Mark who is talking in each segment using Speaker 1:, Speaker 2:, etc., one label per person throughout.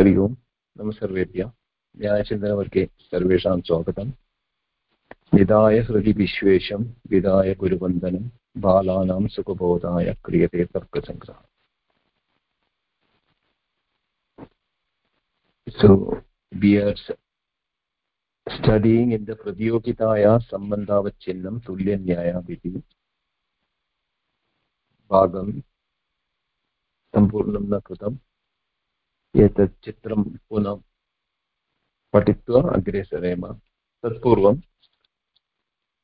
Speaker 1: हरि ओम्। नमः सर्वेभ्यः। न्यायचिन्तनवर्गे सर्वेषां स्वागतम्। विदाय हृदि विश्वेशं विदाय गुरुवन्दनं, बालानां सुखबोधाय क्रियते तर्कसङ्ग्रहः studying in the Pratyogitaya Sambandhavacchinnam Tulya Nyaya Vidhi. भागं सम्पूर्णं न कृतम् एतत् चित्रं पुनः पठित्वा अग्रे सरेम तत्पूर्वं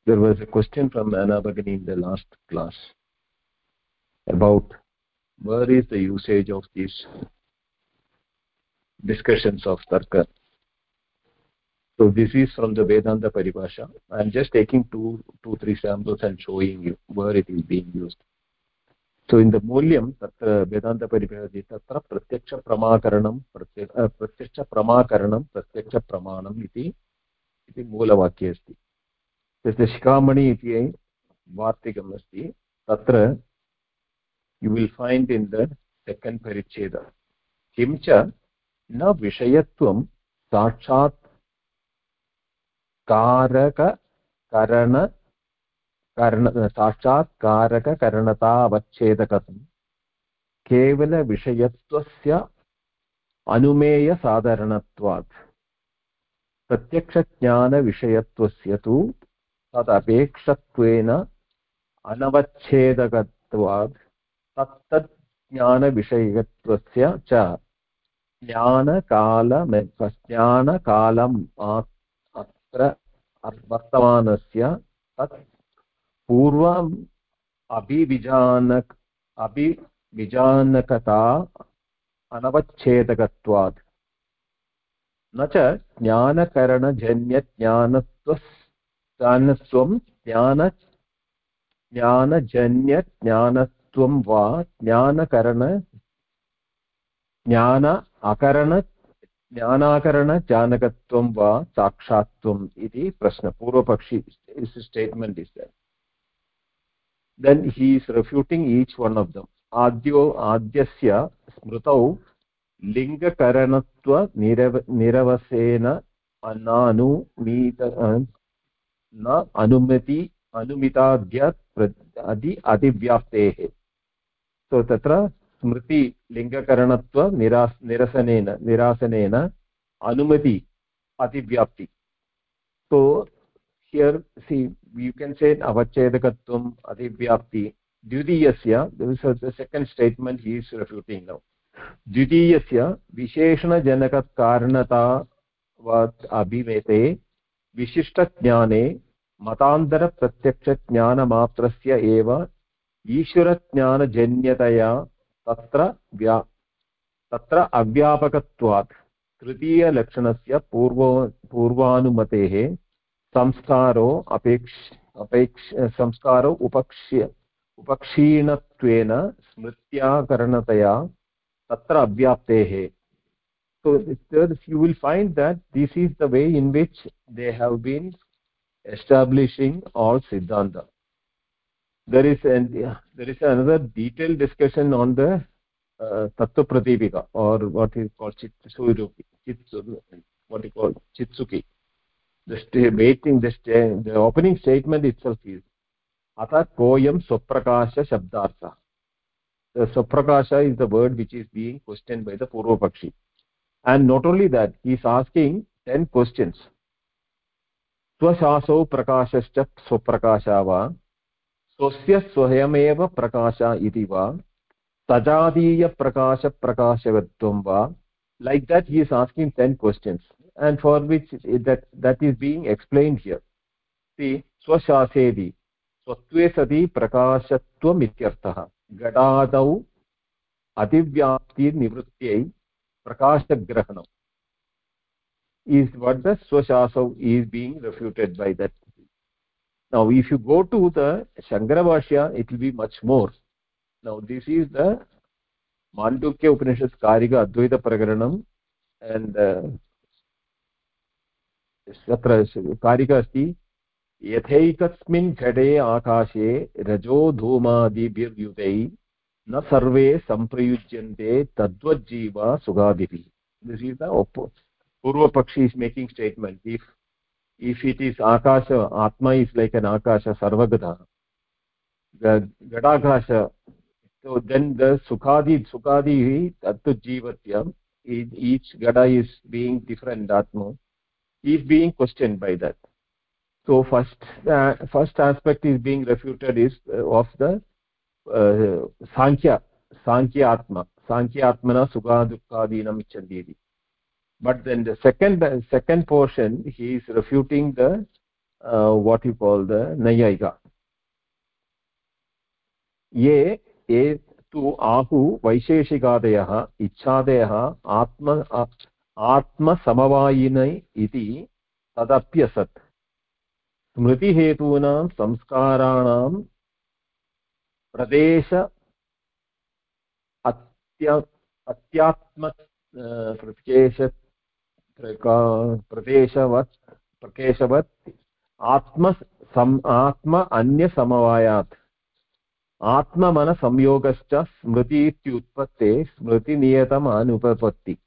Speaker 1: there was a question from Anna Bagani in the last class about where is the usage of these discussions of tarka so this is from the vedanta paribhasha i am just taking two two three samples and showing you where it is being used Mulyam tatra vedanta paribhasha tatra pratyaksha pramakaranam pratyaksha pramakaranam pratyaksha pramanam iti iti मूलवाक्ये अस्ति तस्य शिखामणि इति वार्तिकम् अस्ति तत्र you will find in the second परिच्छेद किं च न विषयत्वं साक्षात् कारककरण कर्ण साक्षात् कारककरणतावच्छेदकं केवलविषयत्वस्य अनुमेयसाधारणत्वात् प्रत्यक्षज्ञानविषयत्वस्य तु तदपेक्षत्वेन अनवच्छेदकत्वात् तत्तज्ज्ञानविषयत्वस्य च ज्ञानकालम ज्ञानकालम् अत्र वर्तमानस्य तत् पूर्वम् अभिविजानक अभिविजानकता अनवच्छेदकत्वात्। न च ज्ञानकरणजन्यज्ञानत्वं ज्ञान ज्ञानजन्यज्ञानत्वं वा ज्ञानकरण ज्ञान अकरण ज्ञानाकरणजानकत्वं वा साक्षात्वम् इति प्रश्न। पूर्वपक्षी statement is then he is refuting each one of them आद्यो आद्यस्य स्मृतौ लिङ्गकरणत्व निरव निरवसेन नानुमीत न अनुमति अनुमिताद्य अधि अधिव्याप्तेः सो तत्र स्मृति लिङ्गकरणत्व निरास् निरसनेन निरासनेन अनुमति अतिव्याप्ति सो हियर् सि यु केन् से अवच्छेदकत्वम् अतिव्याप्ति द्वितीयस्य second statement he is refuting now द्वितीयस्य विशेषणजनककारणतावत् अभिमेते विशिष्टज्ञाने मतान्तरप्रत्यक्षज्ञानमात्रस्य एव ईश्वरज्ञानजन्यतया, तत्र व्या, तत्र अव्यापकत्वात्, तृतीयलक्षणस्य पूर्वो, पूर्वानुमतेः संस्कारो अपेक्ष अपेक्ष संस्कारो उपक्ष्य उपक्षीणत्वेन स्मृत्याकरणतया तत्र अव्याप्तेः so you will find that this is the way in which they have been establishing all siddhanta there is an there is another detailed discussion on the uh, tattva pratipika or what is called chitsurupi chitsu what is called chitsuki the waiting the, the opening statement itself is ata koyam swaprakasha shabdartha the swaprakasha is the word which is being questioned by the purva pakshi and not only that he is asking 10 questions स्वशासौ प्रकाशश्च स्वप्रकाशा वा स्वस्य स्वयमेव प्रकाश इति वा सजातीयप्रकाशप्रकाशवत्वं वा like that he is asking 10 questions and for which that that is being explained here. See swatve sati prakashatvam ityarthah gadadau adivyapti nivrutyai prakashagrahanam is what the swashasau is being refuted by that. Now if you go to the shankara bhashya it will be much more. Now this is the mandukya upanishad karika advaita prakaranam and uh, तत्र कारिका अस्ति यथैकस्मिन् घटे आकाशे रजो धूमादिभिर्युतै, न सर्वे सम्प्रयुज्यन्ते तद्वज्जीव सुगादिभिः पूर्वपक्षि is making statement if if it is आकाश, आत्मा इस् लैक् एन् आकाश सर्वगता घटाकाश देन् तो द सुखादि, सुखादिः तत् जीवत्य ईच् घट इस् बीङ्ग् डिफ्रेण्ट् आत्मा। Is being questioned by that so first uh, first aspect is being refuted is uh, of the uh, sankhya sankhya atma sankhya atmana sukha dukkadinam ichanti but then the second second portion he is refuting the uh, what you call the nayayika ye ye tu ahu वैशेषिकादयः इच्छादयः आत्म आत्मसमवायिनै इति तदप्यसत्। स्मृतिहेतूनां संस्काराणां प्रदेश अत्य अत्यात्म प्रकेश प्रदेशवत्, प्रकेशवत् आत्म सम्, आत्म अन्यसमवायात्। आत्ममनसंयोगश्च स्मृति इत्युत्पत्ते स्मृतिनियतम् अनुपपत्ति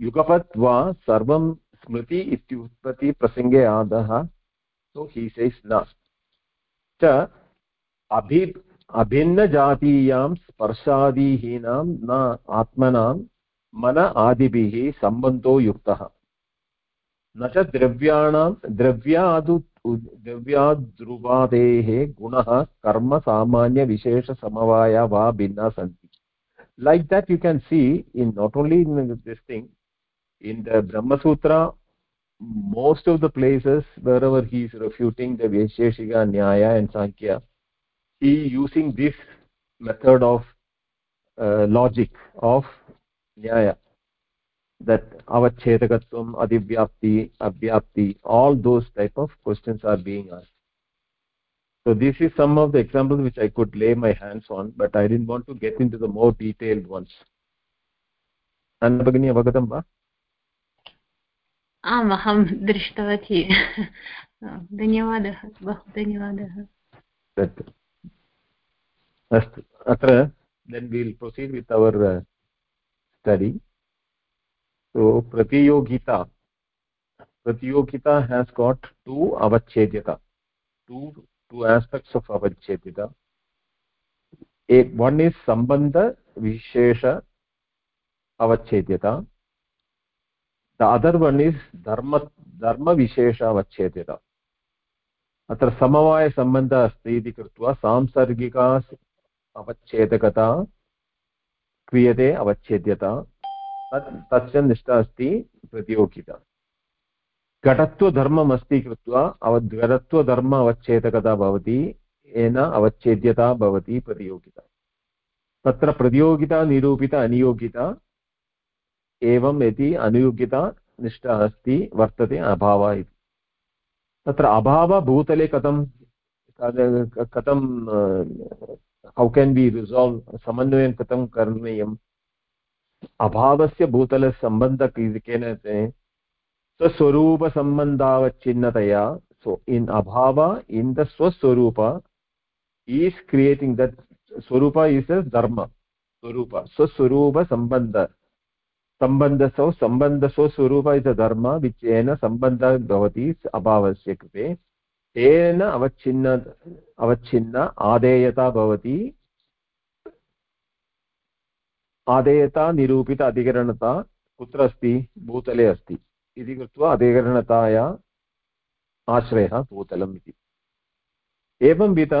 Speaker 1: युगपत् वा सर्वं स्मृति इत्युत्पत्तिप्रसङ्गे आदः, so he says na cha abhi अभिन्नजातीयां स्पर्शादिहीनां न आत्मनां मन आदिभिः सम्बन्धो युक्तः। न च द्रव्याणां, द्रव्यादु, द्रव्याद्रुवादेः गुणः कर्म सामान्यविशेषसमवाया वा भिन्ना सन्ति। Like that you can see in not only in this thing in the brahma sutra most of the places wherever he is refuting the Vaisheshika, Nyaya and Sankhya, he using this method of uh, logic of Nyaya that avachedakatvam, adivyapti, avyapti, all those type of questions are being asked. So this is some of the examples which I could lay my hands on, but I didn't want to get into the more detailed ones. Anna Bhagini avagatam va?
Speaker 2: आम्, अहं दृष्टवती। धन्यवादः, बहु धन्यवादः।
Speaker 1: अस्तु। अत्र then will proceed with our study so प्रतियोगिता। प्रतियोगिता हेस् गाट् टु अवच्छेद्यता। टु टु आस्पेक्ट्स् आफ् अवच्छेद्यता। one is sambandha vishesha avachhedyata the other one is dharma dharma vishesha avachedita अत्र समवायसम्बन्धः अस्ति इति कृत्वा सांसर्गिका अवच्छेदकता, क्रियते अवच्छेद्यता, तत्, तस्य निष्ठा अस्ति प्रतियोगिता। घटत्वधर्मम् अस्ति कृत्वा अव घटत्वधर्म अवच्छेदकता भवति, येन अवच्छेद्यता भवति प्रतियोगिता। तत्र प्रतियोगिता, निरूपित, अनियोगिता एवं यदि अनुयोग्यता निष्ठा अस्ति, वर्तते अभावः इति। तत्र अभावभूतले कथं कथं हौ केन् बि रिसाल्व् समन्वयं कथं करणीयम्? अभावस्य भूतलसम्बन्धः केन स्वस्वरूपसम्बन्धावच्छिन्नतया, so in abhava in the swaswarupa is creating that swarupa is a dharma swarupa swaswarupa सम्बन्धसौ सम्बन्धसौ स्वरूप इति धर्म विचयेन सम्बन्धः भवति, अभावस्य कृते। तेन अवच्छिन्न अवच्छिन्न आदेयता भवति। आदेयता निरूपित, अधिकरणता, कुत्र अस्ति? भूतले अस्ति। इति कृत्वा अधिकरणताया आश्रयः भूतलम् इति। एवंविध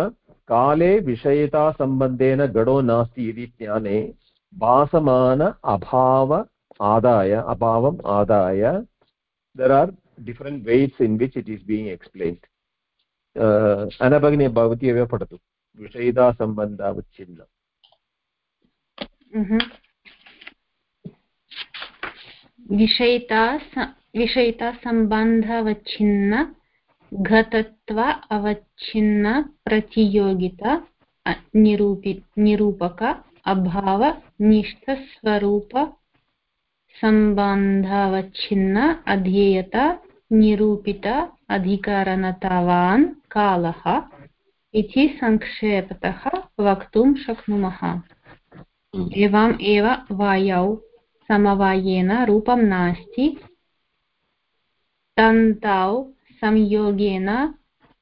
Speaker 1: काले विषयितासम्बन्धेन गडो नास्ति इति ज्ञाने भासमान अभाव आदाय अभावम् आदाय there are different ways in which it is being explained. अनभगिनी भवती एव पठतु विषयितासम्बन्धावच्छिन्न
Speaker 2: विषयिता विषयितासम्बन्धावच्छिन्न घतत्व अवच्छिन्न प्रतियोगिता निरूपि निरूपक अभाव निष्ठस्वरूप सम्बन्धावच्छिन्न अध्येयता निरूपित, अधिकरणतावान्, कालः इति संक्षेपतः वक्तुं शक्नुमः। एवम् एव वायौ समवायेन रूपं नास्ति। तन्तौ संयोगेन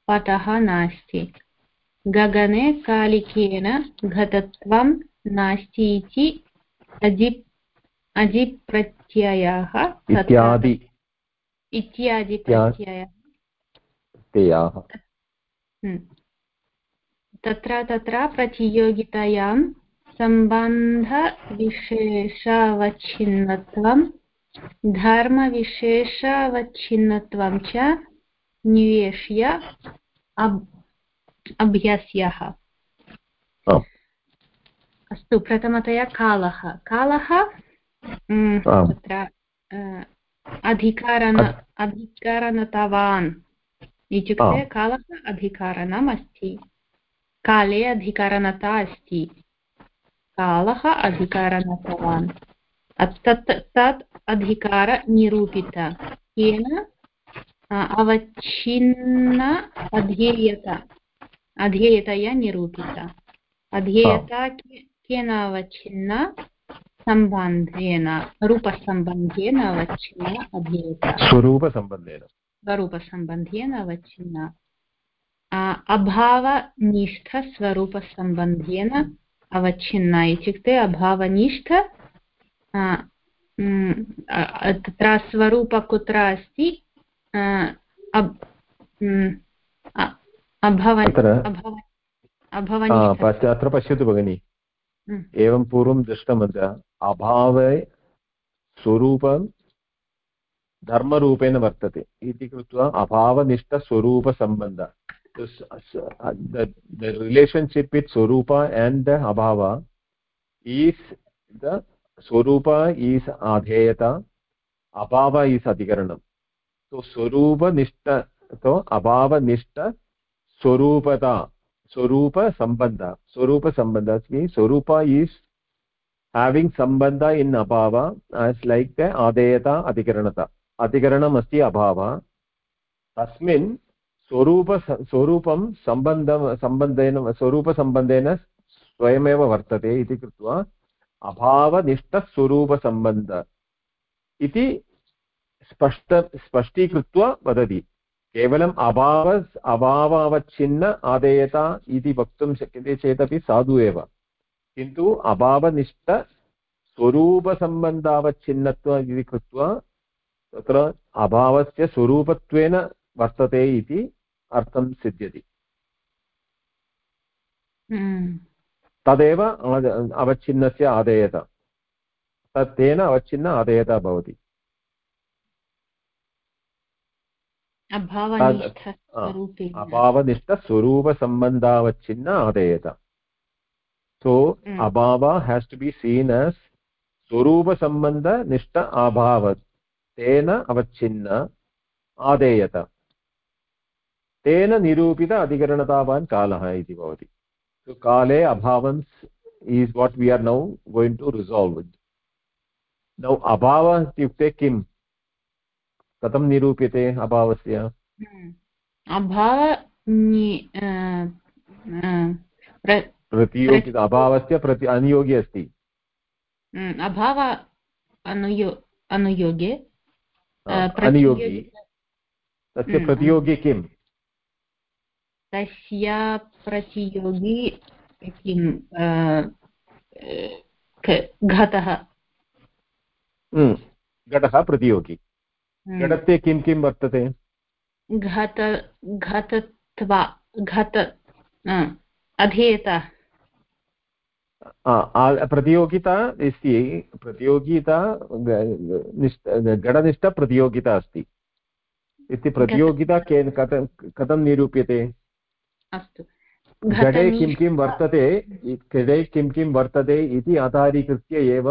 Speaker 2: पटः नास्ति। गगने कालिकेन घटत्वं नास्ति इति अजिप् अजिप्रत्ययः
Speaker 1: इत्यादि।
Speaker 2: इत्यादि प्रत्ययः। हम्म। तत्र तत्र प्रतियोगितायां सम्बन्धविशेषावच्छिन्नत्वं धर्मविशेषावच्छिन्नत्वं च निवेश्य अभ्यस्यः। अस्तु प्रथमतया कालः। कालः अधिकारण अधिकारणतवान् इत्युक्ते कालः अधिकारणम् अस्ति काले अधिकारणता अस्ति कालः अधिकारणतवान् तत् तत् अधिकारनिरूपित येन अवच्छिन्न अध्येयता अध्येयतया निरूपिता अध्येयता केन अवच्छिन्न सम्बन्धेन रूपसम्बन्धेन अवच्छिन्न अध्येयता
Speaker 1: स्वरूपसम्बन्धेन।
Speaker 2: स्वरूपसम्बन्धेन अवच्छिन्न। अभावनिष्ठस्वरूपसम्बन्धेन अवच्छिन्न इत्युक्ते अभावनिष्ठ तत्र स्वरूप कुत्र अस्ति?
Speaker 1: अत्र पश्यतु भगिनि। एवं पूर्वं दृष्टमत्र अभावे स्वरूपं धर्मरूपेण वर्तते इति कृत्वा अभावनिष्ठस्वरूपसम्बन्ध the Abhava is the Swarupa is Adheyata, Abhava is Adhikaranam. So Swarupa Nishta, so Abhava Nishta Swarupata, Sambandha. Swarupa Sambandha means Swarupa is having Sambandha in Abhava as like the Adheyata Adhikaranata. Adhikaranam asti Abhava. तस्मिन् स्वरूप स्वरूपं सम्बन्धं सम्बन्धेन स्वरूपसम्बन्धेन स्वयमेव वर्तते इति कृत्वा अभावनिष्ठस्वरूपसम्बन्ध इति स्पष्ट स्पष्टीकृत्वा वदति केवलम् अभाव अभावावच्छिन्न आदेयता इति वक्तुं शक्यते चेदपि साधु एव। किन्तु अभावनिष्ठस्वरूपसम्बन्धावच्छिन्नत्व इति कृत्वा तत्र अभावस्य स्वरूपत्वेन वर्तते इति अर्थं सिद्ध्यति।
Speaker 2: हम्म।
Speaker 1: तदेव अवच्छिन्नस्य आदेयता। तत् तेन अवच्छिन्न आदेयता भवति। अभावनिष्ठस्वरूपसम्बन्धावच्छिन्न आदेयता has to be seen as swarupa sambandha nishta abhava tena avachinna adeyata तेन निरूपित अधिकरणतावान् कालः इति भवति। सो काले अभावन्स् is what we are now going to resolve now अभावः इत्युक्ते किम्? कथं निरूप्यते अभावस्य? प्रतियोगित अभावस्य प्रति अनुयोगी अस्ति।
Speaker 2: अभाव अनुयोगे
Speaker 1: अनुयोगी। तस्य प्रतियोगी किम्?
Speaker 2: तस्य प्रतियोगी किं घटः?
Speaker 1: हम्म, घटः प्रतियोगी। हम्म। घटत्वे किं किं वर्तते?
Speaker 2: घट घटत्वा घट अधीयता।
Speaker 1: प्रतियोगिता अस्ति प्रतियोगिता घटनिष्ठप्रतियोगिता अस्ति। इति प्रतियोगिता केन कथं कथं निरूप्यते?
Speaker 2: अस्तु।
Speaker 1: घटे किं किं वर्तते घटे किं किं वर्तते इति आधारीकृत्य एव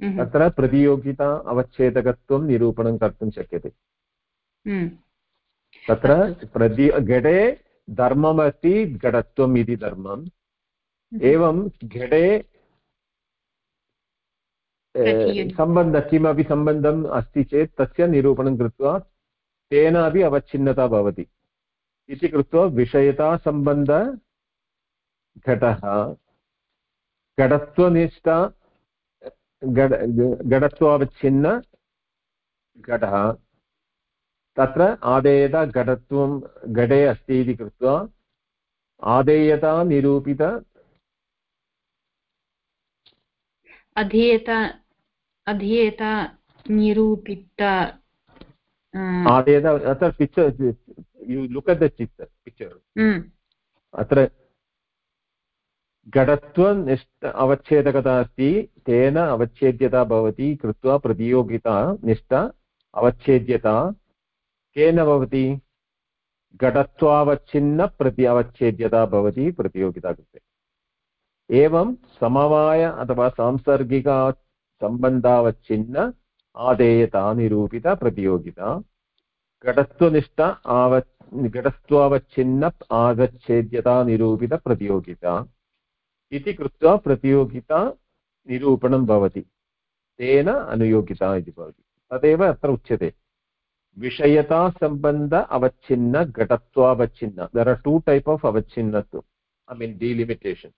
Speaker 1: तत्र प्रतियोगिता अवच्छेदकत्वं निरूपणं कर्तुं शक्यते। तत्र प्रति घटे धर्ममस्ति घटत्वम् इति धर्मम्। एवं घटे सम्बन्ध किमपि सम्बन्धम् अस्ति चेत् तस्य निरूपणं कृत्वा तेन अपि अवच्छिन्नता भवति। इति कृत्वा विषयतासम्बन्ध घटः घटत्वनिष्ठ घट घटत्वावच्छिन्न घटः तत्र आदेयता घटत्वं घटे अस्ति इति कृत्वा आदेयता निरूपित
Speaker 2: अधीयता अधीयता निरूपित
Speaker 1: आदेयता अत्र picture you look at the चित्र पिक्चर् अत्र घटत्वनिष्ठ अवच्छेदकता अस्ति, तेन अवच्छेद्यता भवति, कृत्वा प्रतियोगिता, निष्ठ, अवच्छेद्यता। केन भवति? घटत्वावच्छिन्न प्रति अवच्छेद्यता भवति प्रतियोगिता कृते। एवं समवाय अथवा सांसर्गिक आदेयता निरूपिता प्रतियोगिता। घटत्वनिष्ठ आव घटत्वावच्छिन्न आगच्छेद्यता निरूपितप्रतियोगिता इति कृत्वा प्रतियोगिता निरूपणं भवति। तेन अनुयोगिता इति भवति। तदेव अत्र उच्यते। विषयतासम्बन्ध अवच्छिन्न, घटत्वावच्छिन्न। There are two type of अवच्छिन्नत्व। I mean delimitation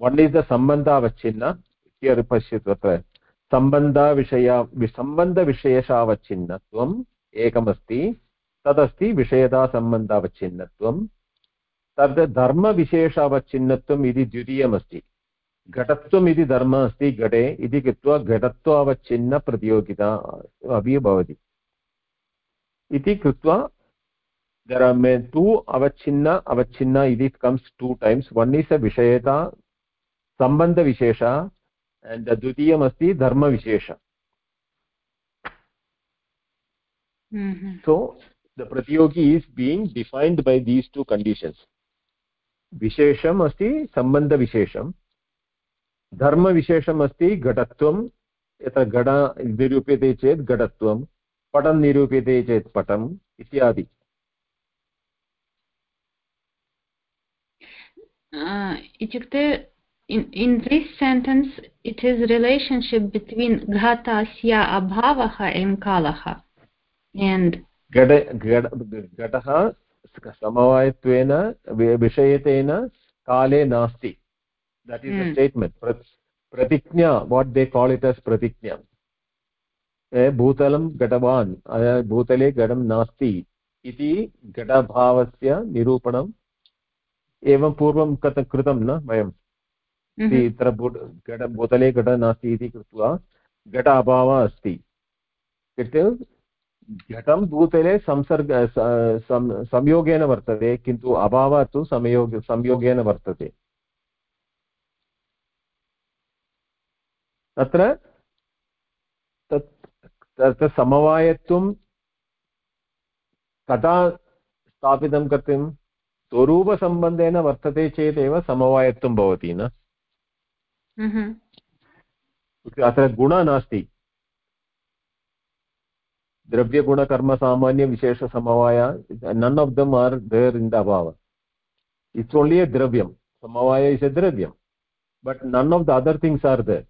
Speaker 1: one is the सम्बन्धावच्छिन्न। Here पश्यतु अत्र। सम्बन्धविषया सम्बन्धविशेषावच्छिन्नत्वम् एकमस्ति। तदस्ति विषयतासम्बन्धावच्छिन्नत्वं तद् धर्मविशेषावच्छिन्नत्वम् इति द्वितीयमस्ति। घटत्वम् इति धर्म अस्ति घटे इति कृत्वा घटत्वावच्छिन्नप्रतियोगिता अपि भवति। इति कृत्वा दर् आर् मे टु अवच्छिन्न अवच्छिन्न इति comes two times one is a विषयता सम्बन्धविशेष एण्ड् द्वितीयमस्ति धर्मविशेष। सो द प्रतियोगी is being defined by these two conditions विशेषम् अस्ति सम्बन्धविशेषं। धर्मविशेषम् अस्ति घटत्वं यत्र घट निरूप्यते चेत् घटत्वं पटं निरूप्यते चेत् पटम् इत्यादि।
Speaker 2: इत्युक्ते in this sentence it is relationship between ghatasya abhavah and kalaha and
Speaker 1: घटः समवायत्वेन विषयतेन काले नास्ति. दट् इस् स्टेट्मेण्ट् प्रतिज्ञा what they call it as प्रतिज्ञा. भूतलं घटवान् भूतले घटं नास्ति इति घटभावस्य निरूपणम् एवं पूर्वं कथ कृतं न वयं. तत्र घट भूतले घटः नास्ति इति कृत्वा घट अभावः अस्ति. घटं भूतले संसर्ग संयोगेन वर्तते किन्तु अभावः तु संयोग संयोगेन वर्तते तत्र तत् समवायत्वं कदा स्थापितं कर्तुं स्वरूपसम्बन्धेन वर्तते चेदेव समवायत्वं भवति न अत्र गुणः नास्ति द्रव्यगुणकर्मसामान्यविशेषसमवाय none of them are there in the अभाव इट्स् ओन्लि ए द्रव्यं समवाय इस् ए द्रव्यं but none of the other things are there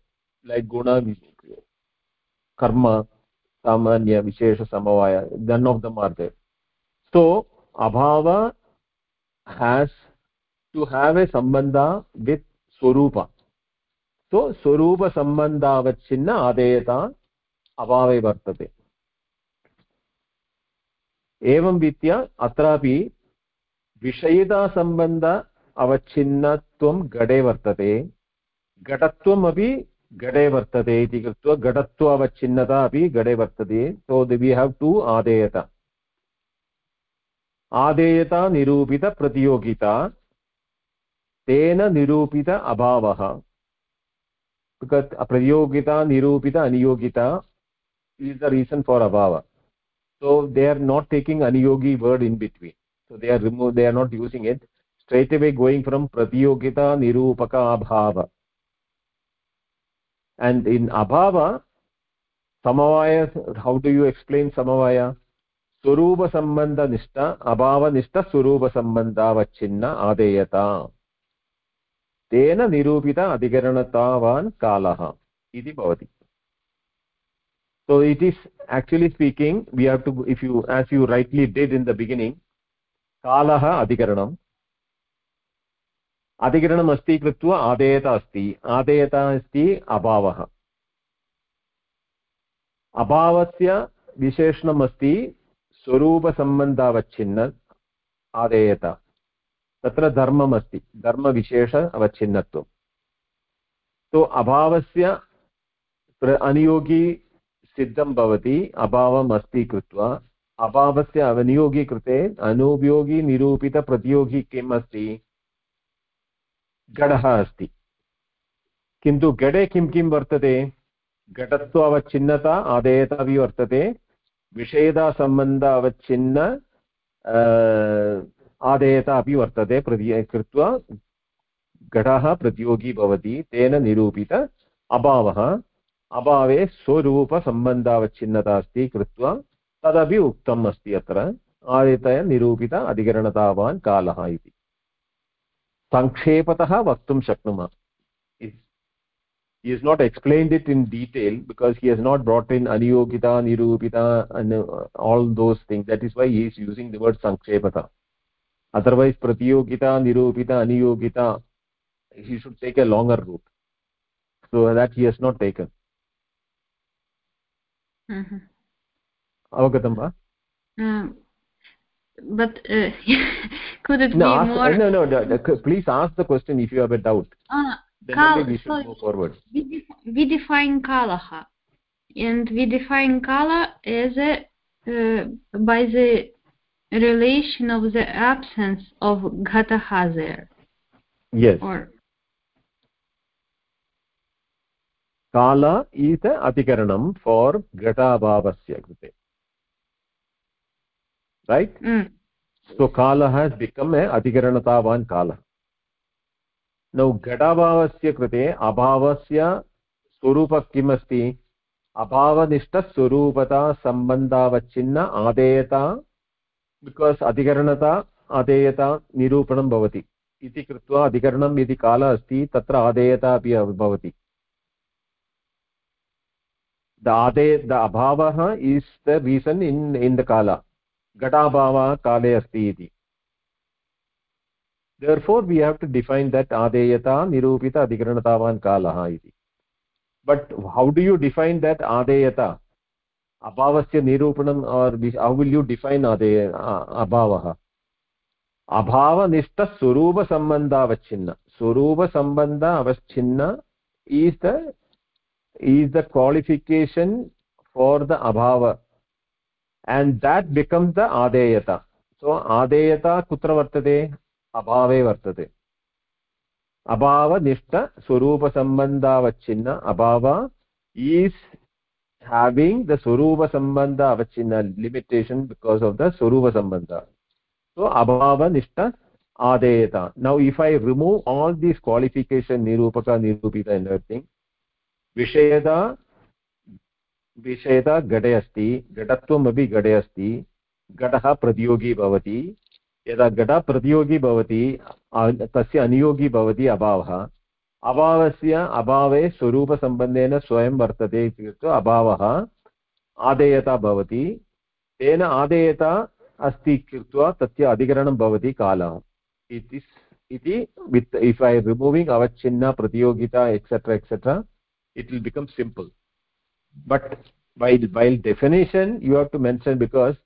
Speaker 1: like गुण कर्म सामान्यविशेषसमवाय none of them are there so अभाव हेस् टु हेव् ए सम्बन्ध with स्वरूप सो स्वरूपसम्बन्धावच्छिन्न आदेयता अभावे वर्तते एवं रीत्या अत्रापि विषयितासम्बन्ध अवच्छिन्नत्वं घटे वर्तते। घटत्वम् अपि घटे वर्तते इति कृत्वा घटत्व अवच्छिन्नता अपि घटे वर्तते। सो वि हाव् टु आदेयता। आदेयता निरूपितप्रतियोगिता तेन निरूपित अभावः। प्रतियोगिता, निरूपित, अनियोगिता is the reason for abhava so they are not taking aniyogi word in between so they are remove they are not using it straight away going from pratiyogita nirupaka abhava and in abhava samavaya how do you explain samavaya स्वरूप संबंध निष्ठ अभाव निष्ठ स्वरूप संबंधावच्छिन्न आदेयता तेन निरूपित अधिकरणतावान् कालः इति भवति So, it is, actually speaking, we have to, if you, as you rightly did in the beginning kalah adhikaranam. अधिकरणम् अस्ति कृत्वा आदेयता अस्ति आदेयता अस्ति अभावः अभावस्य विशेषणमस्ति स्वरूपसम्बन्धावच्छिन्न आदेयत तत्र धर्मम् अस्ति धर्मविशेष अवच्छिन्नत्वं तो अभावस्य अनियोगी सिद्धं भवति अभावम् अस्ति कृत्वा। अभावस्य अवनियोगी कृते अनुपयोगी निरूपितप्रतियोगी किम् अस्ति? घटः अस्ति। किन्तु घटे किं किं वर्तते? घटत्व अवच्छिन्नता, आदेयता अपि वर्तते। विषेदासम्बन्ध अवच्छिन्न आदेयता अपि वर्तते प्रति, कृत्वा घटः प्रतियोगी भवति, तेन निरूपित अभावः। अभावे स्वरूपसम्बन्धावच्छिन्नता अस्ति कृत्वा तदपि उक्तम् अस्ति अत्र आदितय निरूपित अधिकरणतावान् कालः इति सङ्क्षेपतः वक्तुं शक्नुमः he has not explained it in detail because he has not brought in aniyogita nirupita and all those things that is why he is using the word sankshepata otherwise pratiyogita nirupita aniyogita he should take a longer route so that he has not taken अवगतं वा
Speaker 2: but uh, could it
Speaker 1: no,
Speaker 2: be
Speaker 1: ask,
Speaker 2: more
Speaker 1: no no no please ask the question if you have a doubt
Speaker 2: uh,
Speaker 1: then
Speaker 2: kal
Speaker 1: we should
Speaker 2: so
Speaker 1: go forward
Speaker 2: we, def we define kalaha and we define kala as a uh, by the relation of the absence of ghataha there
Speaker 1: yes
Speaker 2: or
Speaker 1: kala is the adhikaranam for ghatabhavasya krute right?
Speaker 2: Mm.
Speaker 1: so kala has become a adhikaranatavan kala now घटाभावस्य कृते अभावस्य स्वरूप किम् अस्ति अभावनिष्ठस्वरूपता सम्बन्धावच्छिन्न आदेयता because अधिकरणता आदेयता निरूपणं भवति। इति कृत्वा अधिकरणम् इति कालः अस्ति तत्र आदेयता अपि भवति। द आदे द अभावः is the reason in in the काल घटाभावः काले अस्ति इति therefore we have to define that adeyata nirupita adhikaranatavan kalah iti but how do you define that adeyata abhavasya nirupanam or how will you define adeya abhavah अभावनिष्ठ स्वरूपसम्बन्धावच्छिन्न स्वरूपसम्बन्ध अवच्छिन्न is the is the qualification for the abhava. And that becomes the adeyata so adeyata kutra vartate? Abhave vartate. Abhavanishta sambandha sambandhavachinna abhava is having the swarupa sambandha avachinna limitation because of the swarupa sambandha. So abhavanishta adeyata now if i remove all these qualification nirupaka nirupita and everything विषयता विषयता घटे अस्ति घटत्वम् अपि घटे अस्ति घटः प्रतियोगी भवति, यदा घटः प्रतियोगी भवति तस्य अनियोगी भवति अभावः। अभावस्य अभावे स्वरूपसम्बन्धेन स्वयं वर्तते इति कृत्वा अभावः आदेयता भवति। तेन आदेयता अस्ति कृत्वा तस्य अधिकरणं भवति कालः। इति वित् इफ् ऐ रिमूविङ्ग् अवच्छिन्न, प्रतियोगिता etcetera etcetera it will become simple but while while definition you have to mention because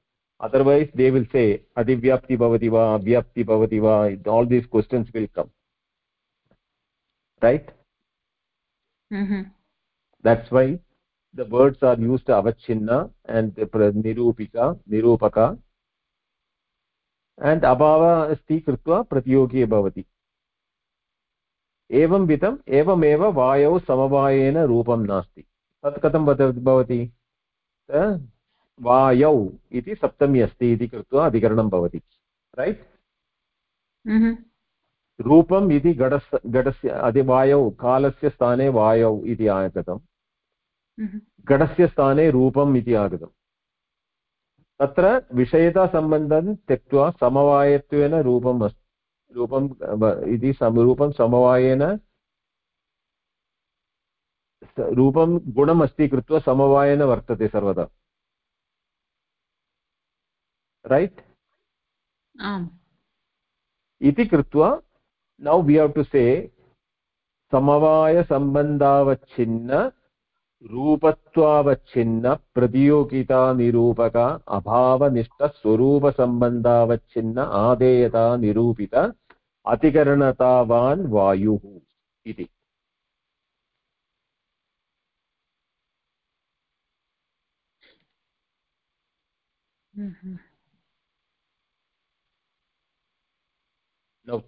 Speaker 1: otherwise they will say adivyapti bhavati va avyapti bhavati va all these questions will come right
Speaker 2: mm -hmm.
Speaker 1: that's why the words are used avachinna and nirupika nirupaka and abhava asti krutva pratyogi bhavati एवं विधम् एवमेव वायौ समवायेन रूपं नास्ति। तत् कथं भवति? वायौ इति सप्तमी अस्ति इति कृत्वा अधिकरणं भवति। रैट् रूपम् इति घटस् घटस्य अधिवायौ कालस्य स्थाने वायौ इति आगतम्। घटस्य स्थाने रूपम् इति आगतम्। तत्र विषयतासम्बन्धं त्यक्त्वा समवायत्वेन रूपम् अस्ति रूपम् इति रूपं समवायेन रूपं गुणम् अस्ति कृत्वा समवायेन वर्तते सर्वदा। रैट् इति कृत्वा नौ वि हव् टु से समवायसम्बन्धावच्छिन्न रूपत्वावच्छिन्न प्रतियोगितानिरूपक अभावनिष्ठस्वरूपसम्बन्धावच्छिन्न आदेयता निरूपित अतिकरणतावान् वायुः इति।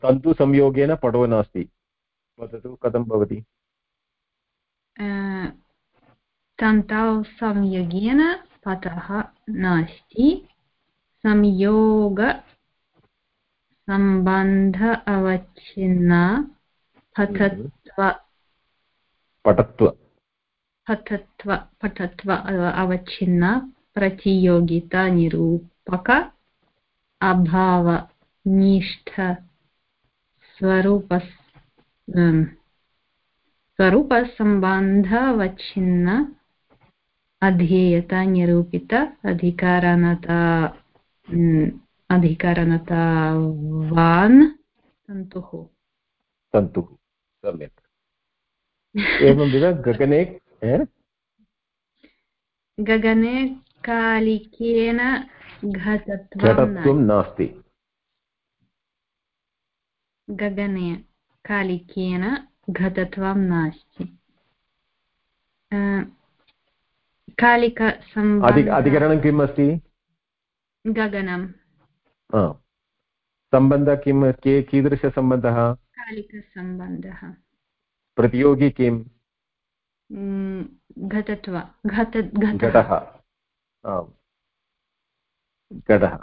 Speaker 1: तन्तुसंयोगेन पटो नास्ति। वदतु कथं भवति?
Speaker 2: तन्तौ संयोगेन पतः नास्ति। संयोग सम्बन्ध अवच्छिन्ना पठत्व।
Speaker 1: पठत्व।
Speaker 2: पठत्व पठत्व अवच्छिन्ना प्रतियोगितानिरूपक अभावनिष्ठ स्वरूप स्वरूपसम्बन्धवच्छिन्न अध्येयता निरूपित अधिकारणता अधिकारणतावान् तन्तुः
Speaker 1: तन्तुः सम्यक् एवं गगने
Speaker 2: गगने कालिकेन घटत्वं
Speaker 1: नास्ति
Speaker 2: गगने कालिकेन घटत्वं नास्ति
Speaker 1: अधिकरणं किम् अस्ति
Speaker 2: गगनं
Speaker 1: सम्बन्धः किं के कीदृशसम्बन्धः
Speaker 2: कालिकसम्बन्धः
Speaker 1: प्रतियोगी किम्
Speaker 2: घटत्व
Speaker 1: घटः घटः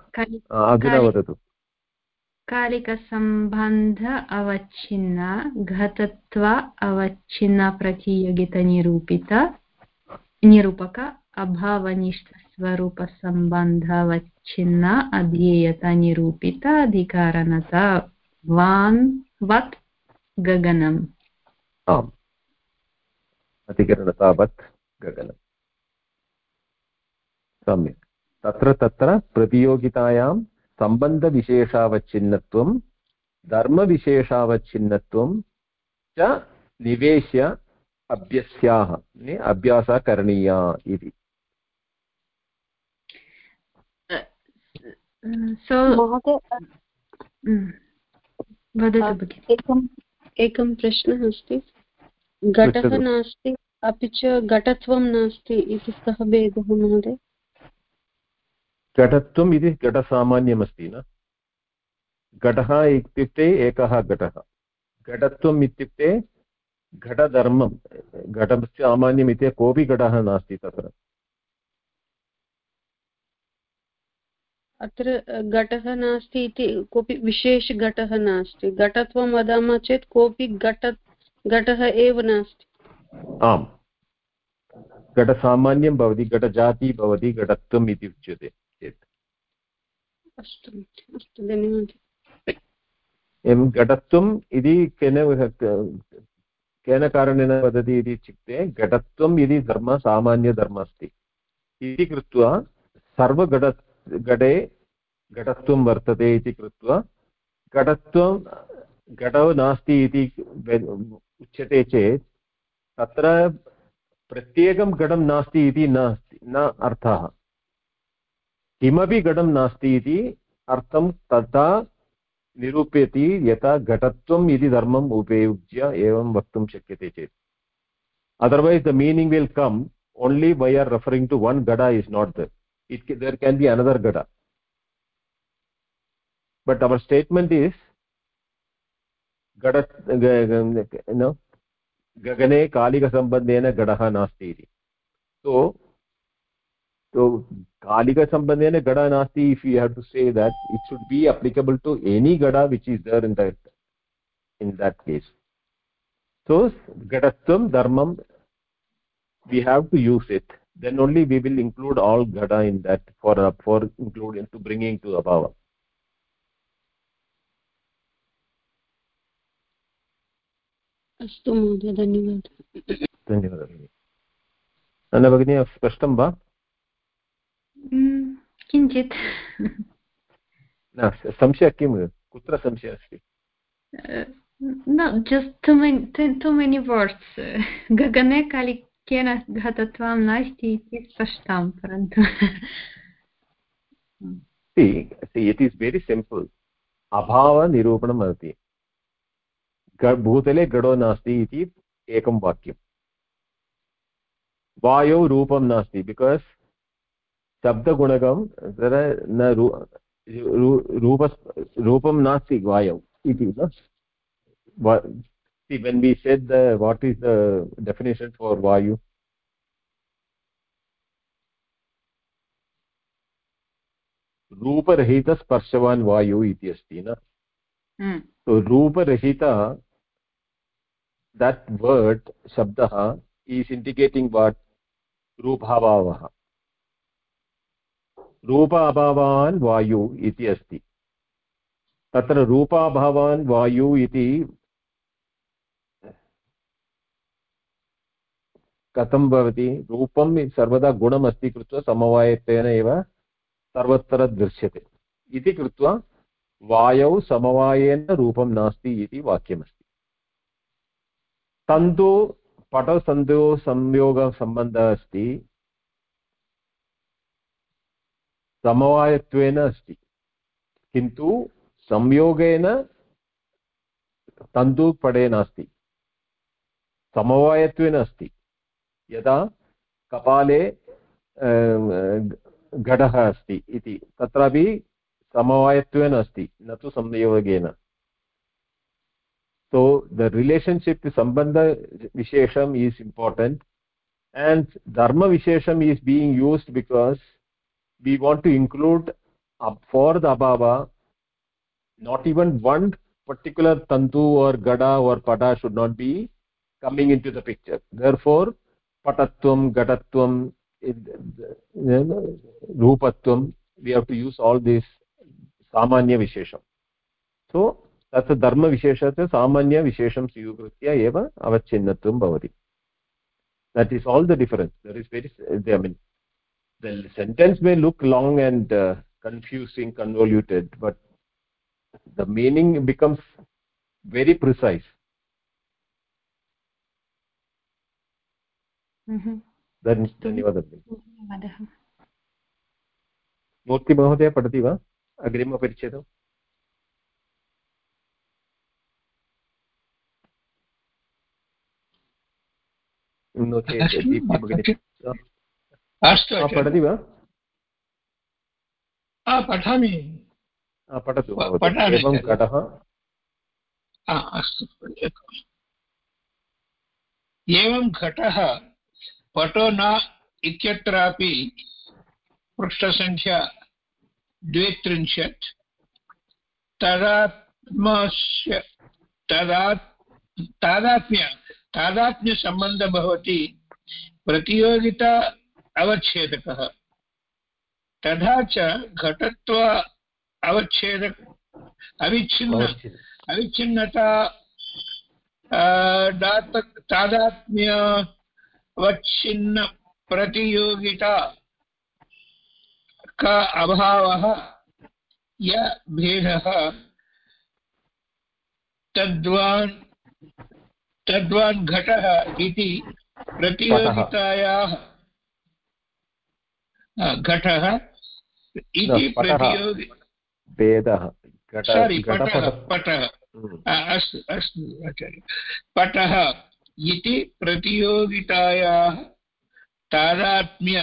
Speaker 1: अधुना वदतु
Speaker 2: कालिकसम्बन्ध अवच्छिन्न घटत्व अवच्छिन्न प्रतियोगितनिरूपित निरूपक अभावनिष्ठस्वरूपसम्बन्धावच्छिन्न अध्येयतनिरूपित अधिकारणता वान् वत् गगनम्।
Speaker 1: आम्। अधिकरणतावत् गगनम्। सम्यक्। तत्र तत्र प्रतियोगितायां सम्बन्धविशेषावच्छिन्नत्वं, धर्मविशेषावच्छिन्नत्वं च निवेश्य अभ्यस्याः अभ्यासः करणीया इति।
Speaker 3: एकम् एकं प्रश्नः अस्ति। घटः नास्ति अपि च घटत्वं नास्ति इति कः भेदः महोदय।
Speaker 1: घटत्वम् इति घटसामान्यमस्ति न? घटः इत्युक्ते एकः घटः। घटत्वम् इत्युक्ते घटधर्मं। घटस्य सामान्यम् इति कोऽपि घटः नास्ति तत्र।
Speaker 3: अत्र घटः नास्ति इति कोऽपि विशेषघटः नास्ति। घटत्वं वदामः चेत् कोऽपि घट घटः एव नास्ति।
Speaker 1: आम्। घटसामान्यं भवति घटजाति भवति घटत्वम् इति उच्यते चेत्।
Speaker 3: अस्तु अस्तु धन्यवादः।
Speaker 1: एवं घटत्वम् इति केन केन कारणेन वदति इति इत्युक्ते घटत्वम् इति धर्मः सामान्यधर्मः अस्ति। इति कृत्वा सर्वघट घटे घटत्वं वर्तते इति कृत्वा घटत्वं घटौ नास्ति इति उच्यते चेत्, तत्र प्रत्येकं घटं नास्ति इति नास्ति, न अर्थः। किमपि घटं नास्ति इति अर्थं तथा निरूपयति यथा घटत्वम् इति धर्मम् उपयुज्य एवं वक्तुं शक्यते चेत्। Otherwise the meaning will come only by are referring to one gada is not there it there can be another gada but our statement is gada you know kalika sambandhena gadaha nasti iti so so कालिकसम्बन्धेन गडा नास्ति if you have to say that it should be applicable to any Gada which is there in that in that case so gadatvam dharmam we have to use it then only we will include all gada in that for uh, for including to bringing to abhava
Speaker 3: अस्तु महोदय धन्यवादः
Speaker 1: धन्यवादः अन्न भगिनी स्पष्टं वा
Speaker 2: किञ्चित्
Speaker 1: न संशयः किं कुत्र संशयः अस्ति
Speaker 2: no just too many too, too many words gagane kali केन घटत्वं नास्ति इति स्पष्टं परन्तु
Speaker 1: it is very simple. अभावनिरूपणम् अस्ति भूतले घटो नास्ति इति एकं वाक्यं वायौ रूपं नास्ति बिकास् शब्दगुणकं तत्र न रूप रूपं नास्ति वायौ इति see when we said the what is the definition for vayu? रूपरहित स्पर्शवान् वायु इति अस्ति न रूपरहित दट् वर्ड् शब्दः ईस् इण्डिकेटिङ्ग् वाट् रूपाभावः रूपाभावान् वायु इति अस्ति तत्र रूपाभावान् वायु इति कथं भवति? रूपं सर्वदा गुणमस्ति कृत्वा समवायत्वेन एव सर्वत्र दृश्यते। इति कृत्वा वायौ समवायेन रूपं नास्ति इति वाक्यमस्ति। तन्तु पटसन्धो संयोगसम्बन्धः अस्ति। समवायत्वेन अस्ति। किन्तु संयोगेन तन्तुपटे नास्ति। समवायत्वेन अस्ति। यदा कपाले घटः अस्ति इति, तत्रापि समवायत्वेन अस्ति, न तु संयोगेन। सो द रिलेशन्शिप् सम्बन्धविशेषम् is important and धर्मविशेषम् is being used because we want to include for the अभाव नाट् इवन् वन् पर्टिक्युलर् तन्तु ओर् गडा ओर् पडा should not be coming in to the picture therefore patatvam gatatvam rupatvam we have to use all these samanya vishesham so तत् धर्मविशेषस्य सामान्यविशेषं स्वीकृत्य एव अवच्छिन्नत्वं भवति that is all the difference there is very i mean the sentence may look long and uh, confusing convoluted but the meaning becomes very precise धन्यवादः मूर्तिमहोदय पठति वा अग्रिमपरिच्छेदम् पठति वा
Speaker 4: पठामि
Speaker 1: पठतु एवं घटः
Speaker 4: अस्तु एवं घटः पटो न इत्यत्रापि पृष्ठसङ्ख्या द्वित्रिंशत् तदात्मस्य तदा तादात्म्य तादात्म्यसम्बन्धः भवति प्रतियोगिता अवच्छेदकः। तथा च घटत्व अवच्छेदक अविच्छिन्न अविच्छिन्नता तादात्म्य अवच्छिन्न प्रतियोगिता का अभावः य भेदः तद्वान् तद्वान् घटः इति प्रतियोगितायाः घटः इति प्रतियोगि
Speaker 1: भेदः
Speaker 4: सारि पटः पटः। अस्तु अस्तु आचार्य। पटः इति प्रतियोगितायाः तादात्म्य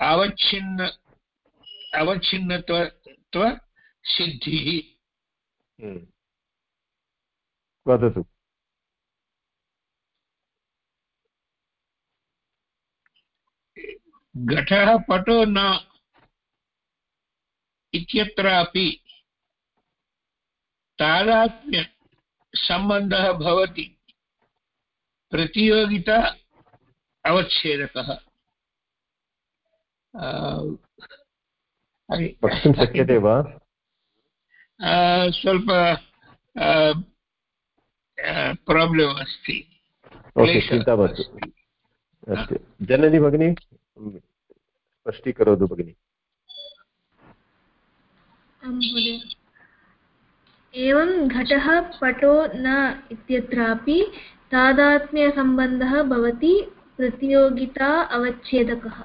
Speaker 4: अवच्छिन्न अवच्छिन्नत्व सिद्धिः।
Speaker 1: वदतु।
Speaker 4: घटः पटो न इत्यत्रापि तादात्म्यसम्बन्धः भवति। प्रतियोगिता अवच्छेदकः।
Speaker 1: वक्तुं शक्यते वा?
Speaker 4: स्वल्प प्राब्लम् अस्ति।
Speaker 1: चिन्ता मास्तु। अस्तु। जननी भगिनी स्पष्टीकरोतु भगिनि।
Speaker 5: एवं घटः पटो न इत्यत्रापि तादात्म्यसम्बन्धः भवति प्रतियोगिता अवच्छेदकः।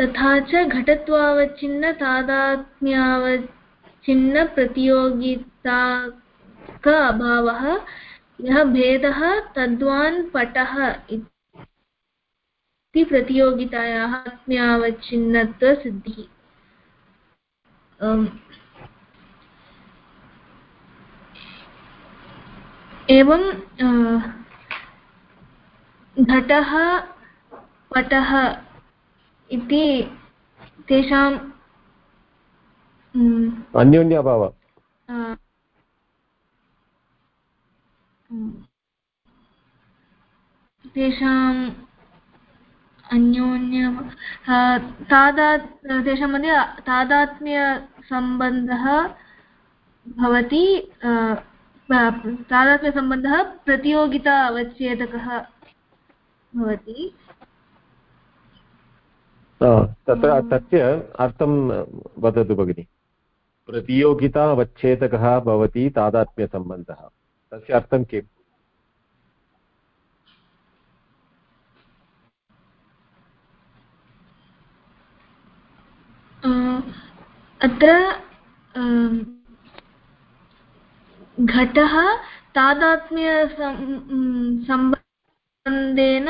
Speaker 5: तथा च घटत्वावच्छिन्न तादात्म्यावच्छिन्न प्रतियोगिताक अभावः, यः भेदः तद्वान् पटः इति प्रतियोगितायाः आत्म्यावच्छिन्नत्वसिद्धिः। एवं घटः पटः इति तेषां
Speaker 1: अन्योन्यभाव।
Speaker 5: तेषाम् अन्योन्य तादात् तेषां मध्ये तादात्म्यसम्बन्धः भवति तादात्म्यसम्बन्धः प्रतियोगिता अवच्छेदकः भवति।
Speaker 1: तत्र तस्य अर्थं वदतु भगिनि। प्रतियोगिता अवच्छेदकः भवति तादात्म्यसम्बन्धः। तस्य अर्थं किम्?
Speaker 5: अत्र घटः तादात्म्यसम्बन्धेन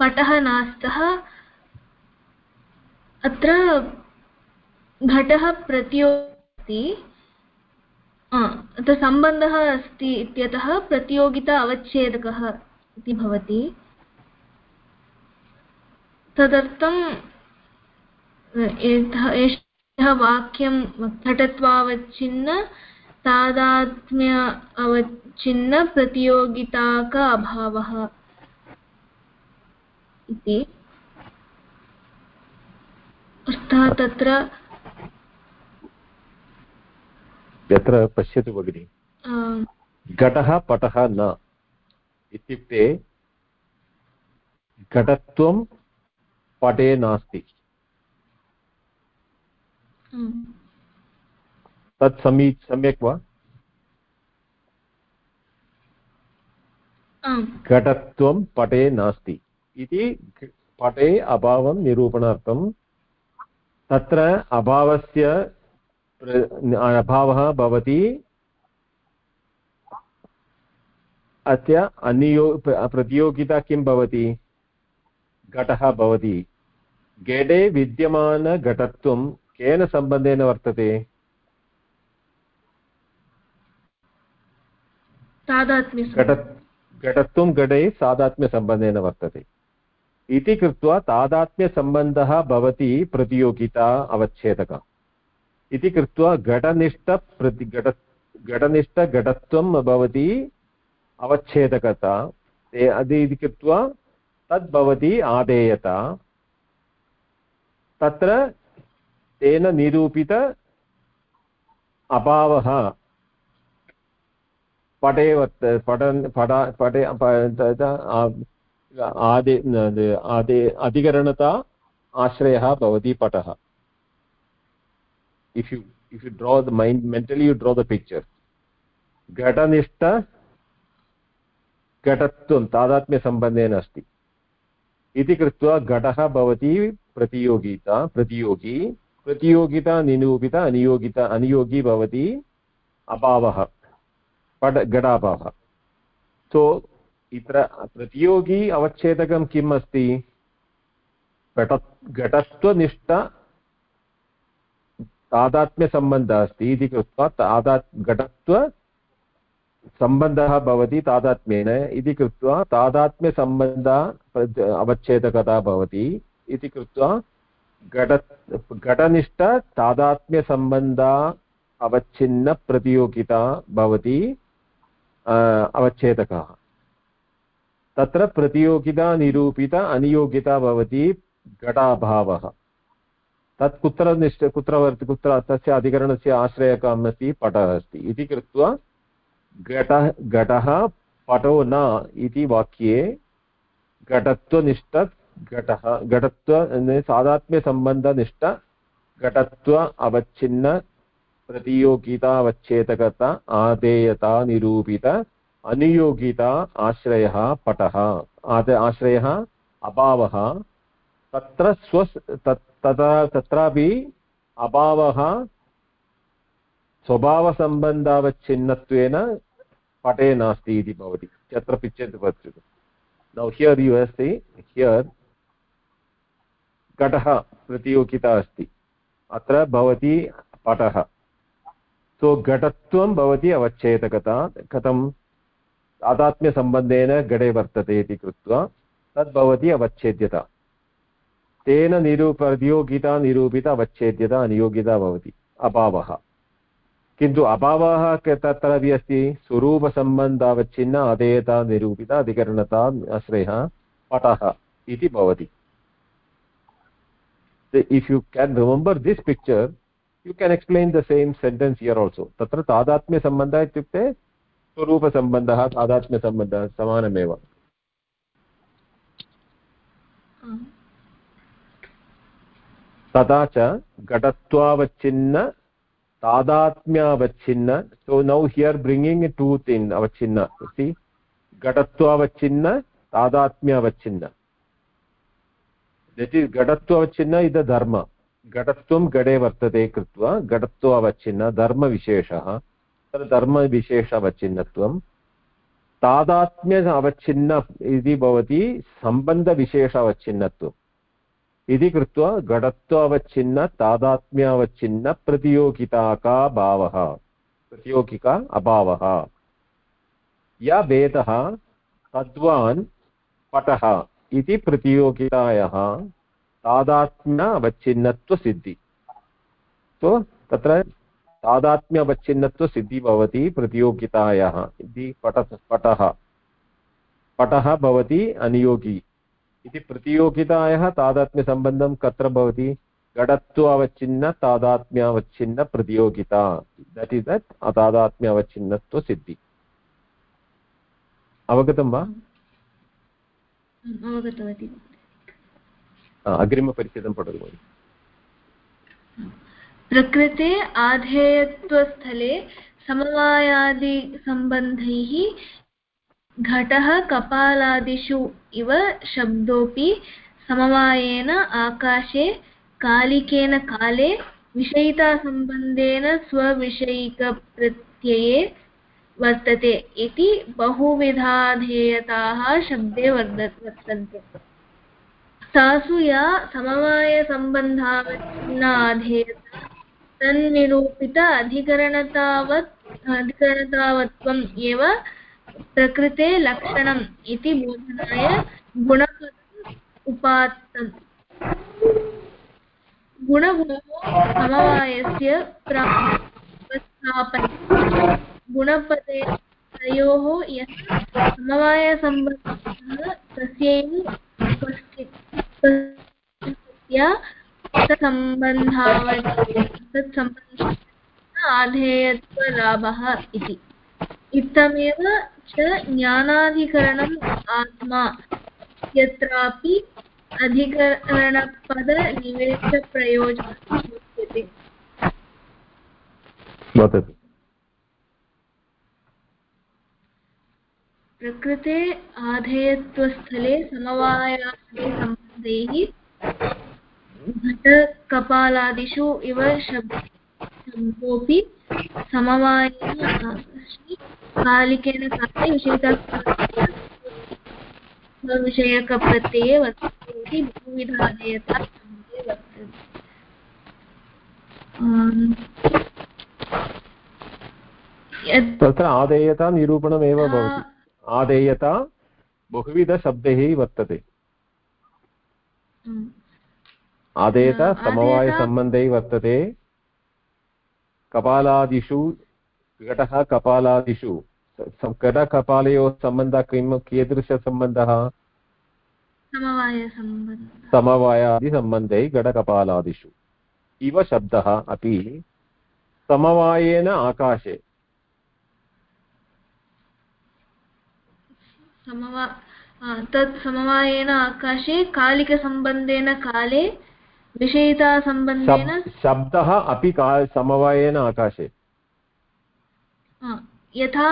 Speaker 5: पटः नास्तः। अत्र घटः प्रतियोगी अत्र सम्बन्धः अस्ति इत्यतः प्रतियोगिता अवच्छेदकः इति भवति। तदर्थं एषः वाक्यं घटत्वावच्छिन्न तादात्म्य अवच्छिन्न प्रतियोगिताक अभावः इति। अर्थः तत्र
Speaker 1: यत्र पश्यतु भगिनि। घटः पटः न इत्युक्ते घटत्वं पटे नास्ति। तत् समी सम्यक् वा? घटत्वं पटे नास्ति। इति पटे अभावं निरूपणार्थं तत्र अभावस्य अभावः भवति अस्य अनियो प्रतियोगिता किं भवति? घटः भवति। घटे विद्यमानघटत्वं केन सम्बन्धेन वर्तते? घटत्वं घटे सादात्म्यसम्बन्धेन वर्तते। इति कृत्वा तादात्म्यसम्बन्धः भवति प्रतियोगिता अवच्छेदक। इति कृत्वा घटनिष्ठप्रति घट घटनिष्ठघटत्वं भवति अवच्छेदकता। इति कृत्वा तद् भवति आदेयता। तत्र तेन निरूपित अभावः पटे वर्त पठन्, पठ पटे आदे आदे, अधिकरणता आश्रयः भवति पटः if you if you draw the mind, mentally you draw the picture. घटनिष्ठ, घटत्वं, तादात्म्यसम्बन्धेन अस्ति। इति कृत्वा घटः भवति प्रतियोगिता, प्रतियोगी, प्रतियोगिता, निरूपित, अनियोगिता, अनियोगी भवति, अभावः। पट घटाभावः सो, इत्र प्रतियोगी अवच्छेदकं किम् अस्ति? घट घटत्वनिष्ठ तादात्म्यसम्बन्धः अस्ति इति कृत्वा तादात् घटत्व सम्बन्धः भवति तादात्म्येन इति कृत्वा तादात्म्यसम्बन्ध अवच्छेदकता भवति इति कृत्वा घट घटनिष्ठ तादात्म्यसम्बन्ध अवच्छिन्नप्रतियोगिता भवति। अवच्छेदकः। तत्र प्रतियोगिता निरूपित अनियोगिता भवति घटाभावः। तत् कुत्र निश्च कुत्र वर्तते कुत्र तस्य अधिकरणस्य आश्रयकम् अस्ति पटः अस्ति। इति कृत्वा घटः घटः पटो न इति वाक्ये घटत्वनिष्ठ घटः, घटत्व, सादात्म्यसम्बन्धनिष्ठ घटत्व अवच्छिन्न प्रतियोगितावच्छेदकता, आदेयता, निरूपित, अनियोगिता, आश्रयः, पटः। आद, आश्रयः, अभावः। तत्र स्व तथा तत्रापि अभावः, स्वभावसम्बन्धावच्छिन्नत्वेन पटे नास्ति इति भवति। यत्र पिच्छेत् पश्यतु नौ हियर् यु अस्ति हियर् घटः प्रतियोगिता अस्ति। अत्र भवति पटः। सो घटत्वं भवति अवच्छेदकता, कथं? तादात्म्यसम्बन्धेन घटे वर्तते इति कृत्वा तद् भवति अवच्छेद्यता। तेन निरू प्रतियोगिता निरूपित अवच्छेद्यता अनियोग्यता भवति, अभावः। किन्तु अभावः तत्रापि अस्ति, स्वरूपसम्बन्धावच्छिन्न, अधेयता, निरूपित, अधिकरणता, आश्रयः, पटः इति भवति। If you can remember this picture you can explain the same sentence here also. तत्र तादात्म्यसम्बन्धः इत्युक्ते स्वरूपसम्बन्धः तादात्म्यसम्बन्धः समानमेव। तथा च घटत्वावच्छिन्न, तादात्म्यावच्छिन्न, so now here bringing two in avachinna see? घटत्वावच्छिन्न, तादात्म्यावच्छिन्न। That is, घटत्वावच्छिन्न the dharma घटत्वं घटे वर्तते कृत्वा घटत्वावच्छिन्न धर्मविशेषः तत्र धर्मविशेषावच्छिन्नत्वं तादात्म्य अवच्छिन्न इति भवति सम्बन्धविशेष इति कृत्वा घटत्वावच्छिन्न तादात्म्यावच्छिन्न प्रतियोगिता का भावः। प्रतियोगिका अभावः। या भेदः तद्वान् पटः इति प्रतियोगितायाः तादात्म्य अवच्छिन्नत्वसिद्धि सो तत्र तादात्म्य अवच्छिन्नत्वसिद्धि भवति प्रतियोगितायाः। इति पट, पटः। पटः भवति अनियोगी। इति प्रतियोगितायाः तादात्म्यसम्बन्धं कत्र भवति? घटत्वावच्छिन्न तादात्म्यावच्छिन्न प्रतियोगिता। दट् इस् दट् तादात्म्यावच्छिन्नत्वसिद्धि अवगतं वा?
Speaker 5: अवगतवती।
Speaker 1: अग्रिमपरिच्छेदं पठतु
Speaker 5: प्रकृते आधेयत्वस्थले समवायादिसम्बन्धैः घटः कपालादिषु इव शब्दोऽपि समवायेन आकाशे कालिकेन काले विषयितासम्बन्धेन स्वविषयिकप्रत्यये वर्तते इति बहुविधाधेयताः शब्दे वर्ध वर्तन्ते। तासु या समवायसम्बन्धावच्छिन्नाधेयता अधिकरणतावत् अधिकरणतावत्वम् एव प्रकृते लक्षणम् इति बोधनाय गुणपदम् उपात्तम्। गुणगुणोः समवायस्य प्रास्थापने गुणपदे तयोः यः समवायसम्बन्धः तस्यैव उपस्थित्या आधेयत्वलाभः इति। इत्थमेव च ज्ञानाधिकरणम् आत्मा। यत्रापि अधिकरणपदनिवेशप्रयोजनं उच्यते
Speaker 1: वदतु
Speaker 5: प्रकृते आधेयत्वस्थले समवायादिसम्बन्धैः घटकपालादिषु इव शब्दोऽपि समवायेन कालिकेन काले विषयकप्रत्यये वर्तते इति बहुविधाधेयता वर्तते।
Speaker 1: तत्र आदेयता निरूपणमेव भवति। आदेयता बहुविधशब्दैः वर्तते। आदेयता समवायसम्बन्धैः वर्तते। कपालादिषु घटः कपालादिषु घटकपालयोः सम्बन्धः किं कीदृशसम्बन्धः? समवायादिसम्बन्धैः घटकपालादिषु। इव शब्दः अपि समवायेन आकाशे।
Speaker 5: समवा तत् समवायेन आकाशे कालिकसम्बन्धेन काले विषयितासम्बन्धेन
Speaker 1: शब्दः अपि का समवायेन आकाशे।
Speaker 5: यथा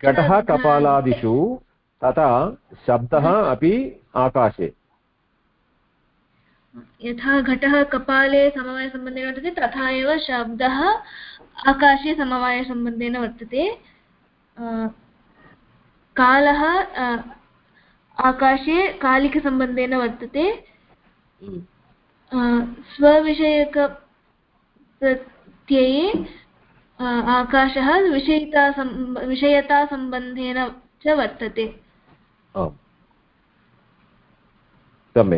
Speaker 1: घटः कपालादिषु तथा शब्दः अपि आकाशे।
Speaker 5: यथा घटः कपाले समवायसम्बन्धेन वर्तते तथा एव शब्दः आकाशे समवायसम्बन्धेन वर्तते। कालः आकाशे कालिकसम्बन्धेन वर्तते। अ, स्वविषयक प्रत्यये अ, आकाशः विषयिता विषयतासम्बन्धेन च वर्तते।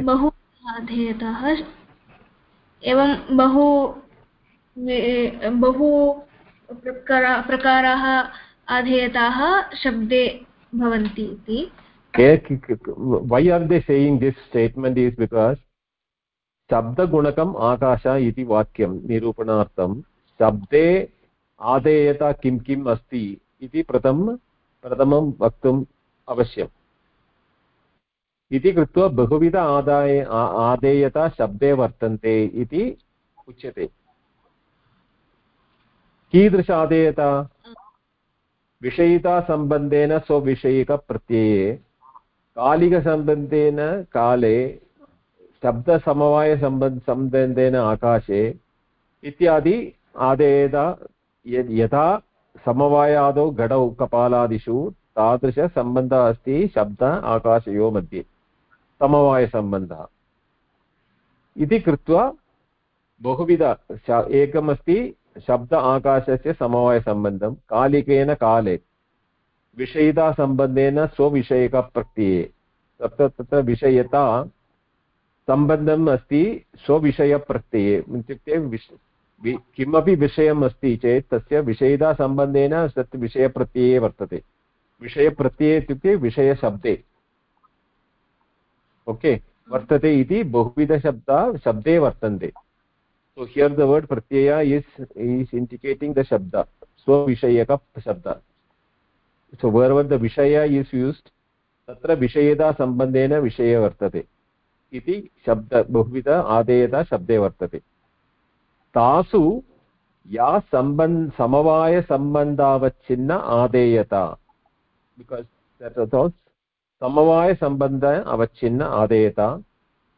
Speaker 5: बहु अधेयताः। एवं बहु बहु प्रकारा अधेयताः शब्दे भवन्ति इति।
Speaker 1: why are they saying this statement is because शब्दगुणकम् आकाश इति वाक्यं, निरूपणार्थं शब्दे आदेयता किं किम् अस्ति इति प्रथमं प्रथमं वक्तुम् अवश्यम्। इति कृत्वा बहुविध आदाय आदेयता शब्दे वर्तन्ते इति उच्यते। कीदृश आदेयता विषयितासम्बन्धेन स्वविषयिकप्रत्यये, कालिकसम्बन्धेन काले शब्दसमवायसम्बन्ध सम्बन्धेन आकाशे इत्यादि आदेयता यथा समवायादौ घटौ कपालादिषु तादृशसम्बन्धः अस्ति, शब्द, आकाशयोः मध्ये, समवायसम्बन्धः। इति कृत्वा बहुविध एकमस्ति शब्द आकाशस्य समवायसम्बन्धं कालिकेन काले विषयितासम्बन्धेन स्वविषयकप्रत्यये तत्र तत्र विषयता सम्बन्धम् अस्ति स्वविषयप्रत्यये इत्युक्ते विश् वि- किमपि विषयम् अस्ति चेत् तस्य विषयितासम्बन्धेन तत् विषयप्रत्यये वर्तते विषयप्रत्यये इत्युक्ते विषयशब्दे ओके वर्तते इति बहुविधशब्दाः शब्दे वर्तन्ते so, here the word pratyaya is is indicating the shabda swavishayaka shabda. So, wherever the vishaya is used तत्र विषयता सम्बन्धेन विषये वर्तते इति शब्द बहुविध आदेयता शब्दे वर्तते तासु या सम्बन् समवायसम्बन्धावच्छिन्न आदेयता बिकास् समवायसम्बन्ध अवच्छिन्न आदेयता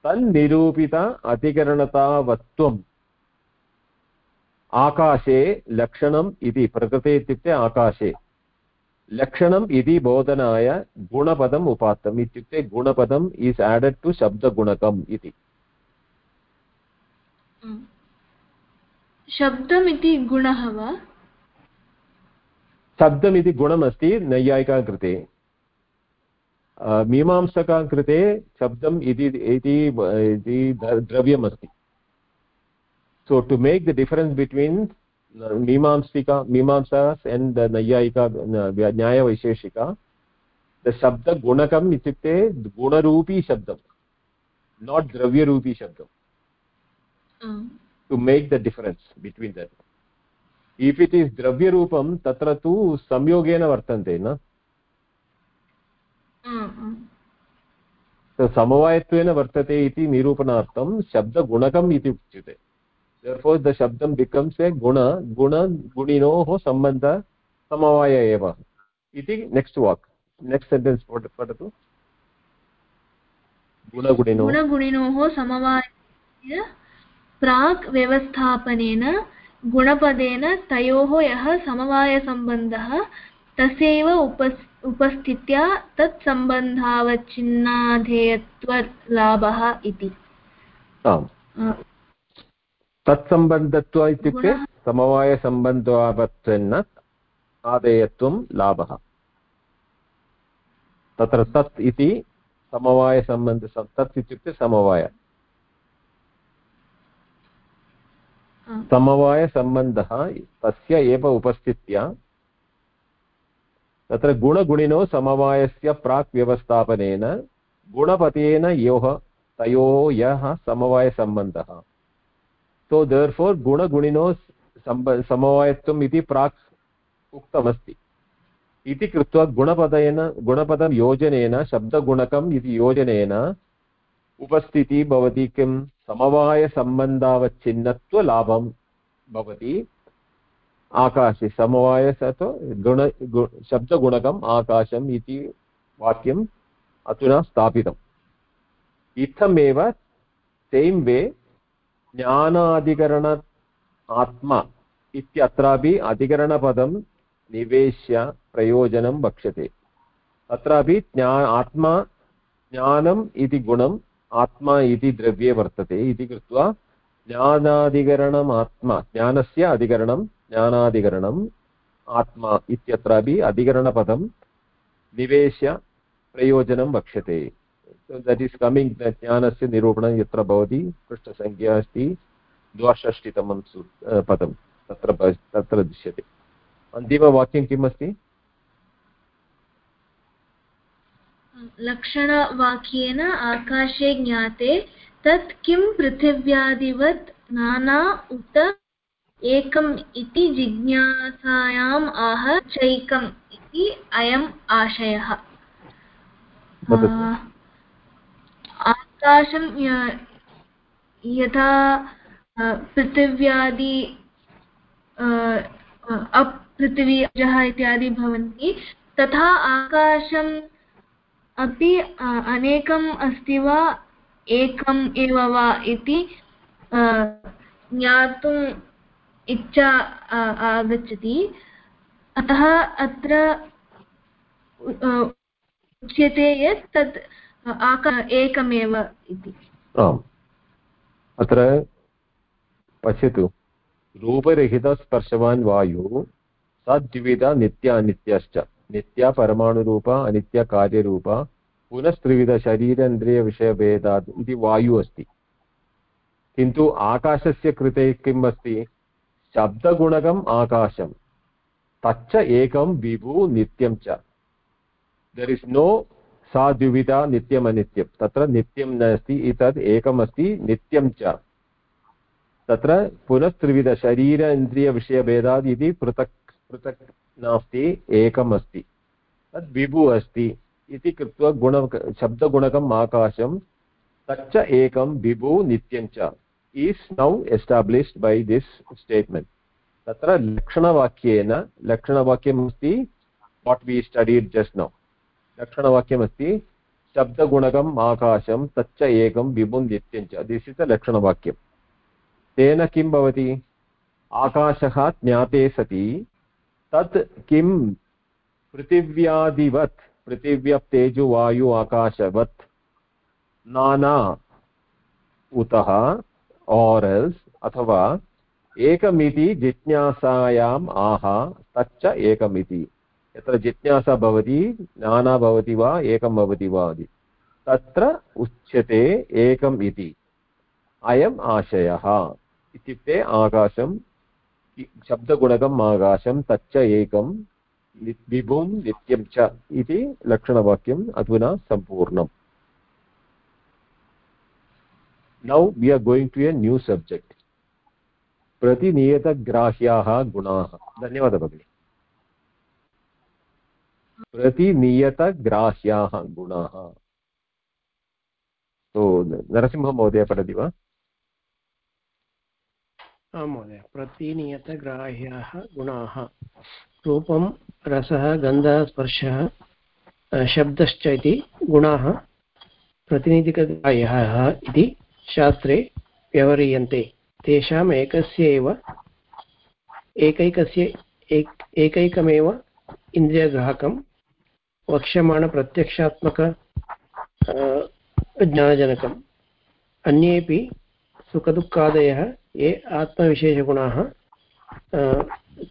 Speaker 1: तन्निरूपित अधिकरणतावत्वम् आकाशे लक्षणम् इति प्रकृते इत्युक्ते आकाशे। लक्षणम् इति बोधनाय गुणपदम् उपात्तम्। इत्युक्ते गुणपदम् इस् आडेड् टु शब्दगुणकम् इति।
Speaker 5: शब्दमिति गुणः वा
Speaker 1: शब्दमिति गुणमस्ति नैयायिका कृते मीमांसका कृते शब्दम् इति द्रव्यमस्ति so to make the difference between uh, mimamsika mimamsas and the nayayika uh, nyaya vaisheshika the shabda gunakam ityukte gunarupi shabdam not dravya rupi shabdam to make the difference between that if it is dravya rupam tatra tu samyogena vartante na so समवायत्वेन वर्तते इति निरूपणार्थं शब्दगुणकम् इति उच्यते therefore the shabdam becomes a guna. Guna guniноः सम्बन्ध समवाय एव इति next walk. Next sentence पठतु गुणगुणिनो
Speaker 5: गुणगुणिनोः समवायस्य प्राक् व्यवस्थापनेन गुणपदेन तयोः यः समवायसम्बन्धः तस्यैव उपस् उपस्थित्या तत्सम्बन्धावच्छिन्नाधेयत्वलाभः इति
Speaker 1: तत्सम्बन्धत्व इत्युक्ते समवायसम्बन्धावत्वेन आदेयत्वं लाभः। तत्र तत् इति समवायसम्बन्ध तत् इत्युक्ते समवाय। समवायसम्बन्धः तस्य एव उपस्थित्य तत्र गुणगुणिनो समवायस्य प्राक् व्यवस्थापनेन गुणपतेन योः तयोः यः समवायसम्बन्धः। सो देर् फोर् गुणगुणिनो समवायत्वम् इति प्राक् उक्तमस्ति। इति कृत्वा गुणपदेन, गुणपदं योजनेन, शब्दगुणकम् इति योजनेन उपस्थितिः भवति किं समवायसम्बन्धावच्छिन्नत्वलाभं भवति। आकाशे समवायस गुण, गु- शब्दगुणकम् आकाशम् इति वाक्यम् अधुना स्थापितम्। इत्थमेव सेम् वे ज्ञानाधिकरण आत्मा इत्यत्रापि अधिकरणपदं निवेश्य प्रयोजनं वक्ष्यते। अत्रापि ज्ञा, आत्मा ज्ञानम् इति गुणम्, आत्मा इति द्रव्ये वर्तते इति कृत्वा ज्ञानाधिकरणम् आत्मा, ज्ञानस्य अधिकरणं, ज्ञानाधिकरणम् आत्मा इत्यत्रापि अधिकरणपदं निवेश्य प्रयोजनं वक्ष्यते। दट् इस् कमिङ्ग् ज्ञानस्य निरूपणं यत्र भवति पृष्ठसङ्ख्या अस्ति द्वाषष्टितमं सू पदं तत्र तत्र दृश्यते अन्तिमवाक्यं किम् अस्ति
Speaker 5: लक्षणवाक्येन आकाशे ज्ञाते तत् किं पृथिव्यादिवत् नाना उत एकम् इति जिज्ञासायाम् आह चैकम् इति अयम् आशयः आकाशं यथा पृथिव्यादि अपृथिवीजः इत्यादि भवन्ति, तथा आकाशम् अपि अनेकम् अस्ति वा, एकम् एव वा इति ज्ञातुम् इच्छा आगच्छति। अतः अत्र उच्यते यत् तत् आका एकमेव इति।
Speaker 1: आम्। अत्र पश्यतु। रूपरहितस्पर्शवान् वायुः, सद्विविध नित्यानित्यश्च नित्या परमाणुरूप अनित्यकार्यरूप पुनस्त्रिविधशरीरेन्द्रियविषयभेदात् इति वायुः अस्ति। किन्तु आकाशस्य कृते किम् अस्ति? शब्दगुणकम् आकाशं तच्च एकं विभु नित्यं च। देर् इस् नो सा द्विविधा नित्यमनित्यं तत्र नित्यं नास्ति एतत् एकमस्ति, नित्यं च। तत्र पुनस्त्रिविधशरीर इन्द्रियविषयभेदात् इति पृथक् पृथक् नास्ति एकम् अस्ति तद् विभु अस्ति इति कृत्वा गुण, शब्दगुणकम् आकाशं, तच्च एकं विभु, नित्यं च। Is now established by this statement. तत्र लक्षणवाक्येन लक्षणवाक्यम् अस्ति what we studied just now लक्षणवाक्यमस्ति, शब्दगुणकम् आकाशं तच्च एकं विभुं नित्यं च। दिस् इस् द लक्षणवाक्यं तेन किं भवति? आकाशः ज्ञाते सति, तत् किं पृथिव्यादिवत् पृथिव्यप् तेजुवायु आकाशवत्, नाना उतः औरल्स् अथवा एकमिति जिज्ञासायाम् आह, तच्च एकमिति। यत्र जिज्ञासा भवति नाना भवति वा, एकं भवति वा इति। तत्र उच्यते एकम् इति। अयम् आशयः। इत्युक्ते आकाशं शब्दगुणकम् आकाशं, तच्च एकं विभुं, नित्यं च इति लक्षणवाक्यम् अधुना सम्पूर्णम्। नौ we are going to a new subject. प्रतिनियतग्राह्याः गुणाः। धन्यवादः, भगिनि। प्रतिनियतग्राह्याः गुणाः। सो नरसिंहमहोदय पठति वा?
Speaker 6: आं महोदय। प्रतिनियतग्राह्याः गुणाः। रूपं, रसः, गन्धः, स्पर्शः शब्दश्च इति गुणाः प्रतिनिधिकग्राह्याः इति शास्त्रे व्यवह्रियन्ते। तेषाम् एकस्य एव, एकैकस्य, एक, एकैकमेव इन्द्रियग्राहकं वक्ष्यमाणप्रत्यक्षात्मक ज्ञानजनकम् अन्येपि सुखदुःखादयः ये आत्मविशेषगुणाः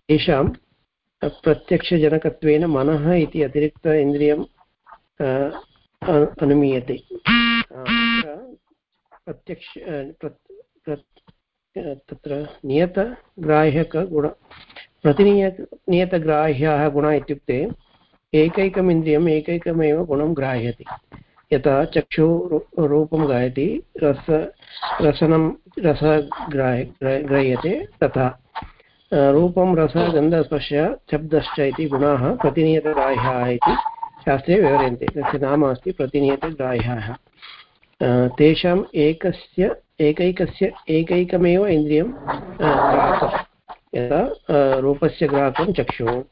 Speaker 6: तेषां प्रत्यक्षजनकत्वेन मनः इति अतिरिक्त इन्द्रियम् अनुमीयते प्रत्यक्ष तत्र नियतग्राह्यकगुण प्रतिनिय नियतग्राह्याः गुणाः इत्युक्ते एकैकम् इन्द्रियम् एकैकमेव गुणं ग्राह्यते। यथा चक्षुः रूपं गायति, रस, रसनं, रसः ग्राह्य ग्राह्यते तथा रूपं, रसः, गन्धस्पर्शः, शब्दश्च इति गुणाः प्रतिनियतग्राह्याः इति शास्त्रे व्यवह्रियन्ते तस्य नाम अस्ति प्रतिनियतग्राह्याः। तेषाम् एकस्य, एकैकस्य, एकैकमेव इन्द्रियं यथा रूपस्य ग्राहकं चक्षुः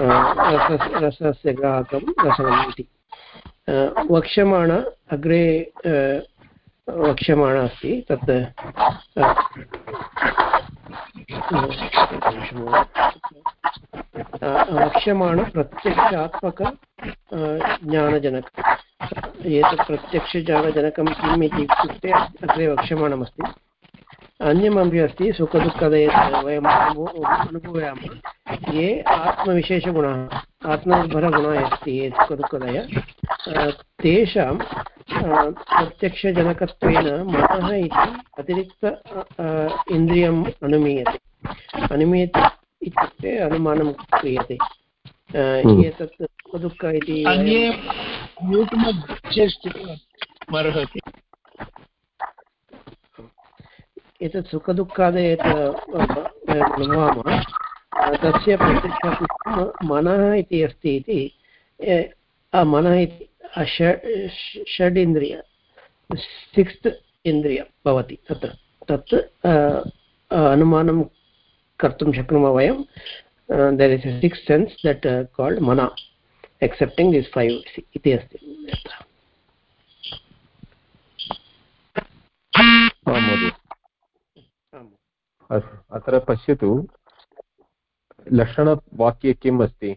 Speaker 6: रसस्य रसस्य ग्राहकं रसनम् इति। वक्ष्यमाण अग्रे वक्ष्यमाण अस्ति, तत् वक्ष्यमाण प्रत्यक्षात्मक ज्ञानजनक। एतत् प्रत्यक्षज्ञानजनकं किम् इति इत्युक्ते अग्रे वक्ष्यमाणमस्ति। अन्यमपि अस्ति सुखदुःखदय वयम् अनुभवामः ये आत्मविशेषगुणाः आत्मनिर्भरगुणाः अस्ति ये सुखदुःखदय तेषां प्रत्यक्षजनकत्वेन मनः इति अतिरिक्त इन्द्रियम् अनुमीयते। अनुमीयते इत्युक्ते अनुमानं क्रियते।
Speaker 1: हम्म।
Speaker 6: एतत् सुखदुःख इति
Speaker 4: अन्ये न्यूटमध्ये स्थितुम् अर्हति
Speaker 6: एतत् सुखदुःखादय यत् वयम् अनुभवामः तस्य प्रत्यक्षं मनः इति अस्ति इति मनः इति षड् इन्द्रिय सिक्स्त् इन्द्रिय भवति तत्र। तत् अनुमानं कर्तुं शक्नुमः वयं। There is six sense that called mana excepting this five इति अस्ति
Speaker 1: अत्र पश्यतु, लक्षणवाक्ये किम् अस्ति?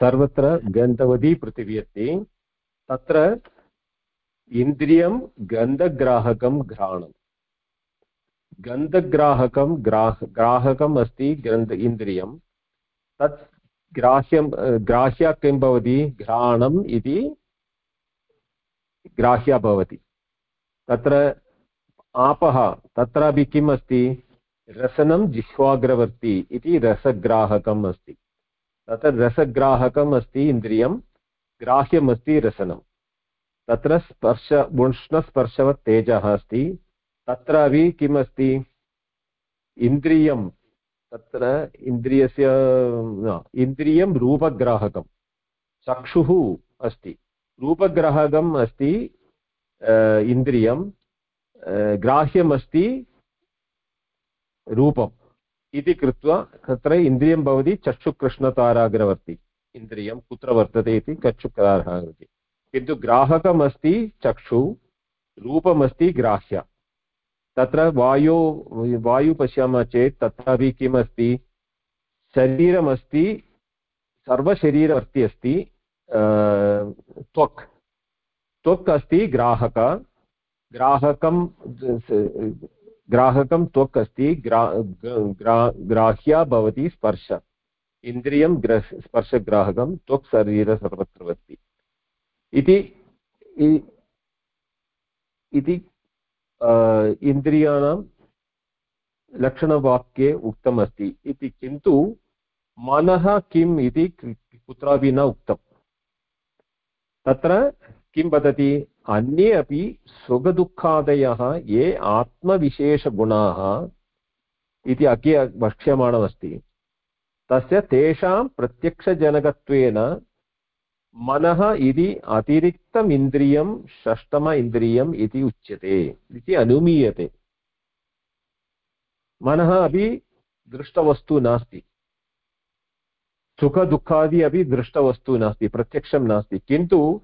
Speaker 1: सर्वत्र गन्धवती पृथिवी अस्ति, तत्र इन्द्रियं गन्धग्राहकं घ्राणं गन्धग्राहकं ग्राह, ग्राहकम् अस्ति गन्ध, इन्द्रियं। तत् ग्राह्यं, ग्राह्या किं भवति? घ्राणम् इति ग्राह्या भवति। तत्र आपः तत्रापि किम् अस्ति? रसनं जिह्वाग्रवर्ति इति रसग्राहकम् अस्ति। तत्र रसग्राहकम् अस्ति इन्द्रियं ग्राह्यमस्ति रसनं। तत्र स्पर्श, उष्णस्पर्शवत् तेजः अस्ति। तत्रापि किम् अस्ति? इन्द्रियं। तत्र इन्द्रियस्य इन्द्रियं रूपग्राहकं। चक्षुः अस्ति। रूपग्राहकम् अस्ति इन्द्रियं ग्राह्यमस्ति रूपम्। इति कृत्वा तत्र इन्द्रियं भवति, चक्षुकृष्णताराग्रवर्ति। इन्द्रियं कुत्र वर्तते इति चक्षुकाराः भवति किन्तु ग्राहकमस्ति चक्षु, रूपमस्ति ग्राह्य। तत्र वायो, वायु पश्यामः चेत् तत्रापि किम् अस्ति शरीरमस्ति सर्वशरीरवर्ति अस्ति त्वक्। त्वक् अस्ति ग्राहक। ग्राहकं ग्राहकं त्वक् अस्ति ग्रा ग्राह्या भवति स्पर्श। इन्द्रियं ग्र स्पर्शग्राहकं त्वक् शरीर सर्वत्र अस्ति। इति इति इन्द्रियाणां लक्षणवाक्ये उक्तमस्ति। इति किन्तु मनः किम् इति कुत्रापि न उक्तम्। तत्र किं वदति? अन्ये अपि सुखदुःखादयः, ये आत्मविशेषगुणाः इति अग्रे वक्ष्यमाणमस्ति। तस्य तेषां प्रत्यक्षजनकत्वेन मनः इति अतिरिक्तम् इन्द्रियं षष्टम इन्द्रियम् इति उच्यते, इति अनुमीयते। मनः अपि दृष्टवस्तु नास्ति। सुखदुःखादि अपि दृष्टवस्तु नास्ति, प्रत्यक्षं नास्ति। किन्तु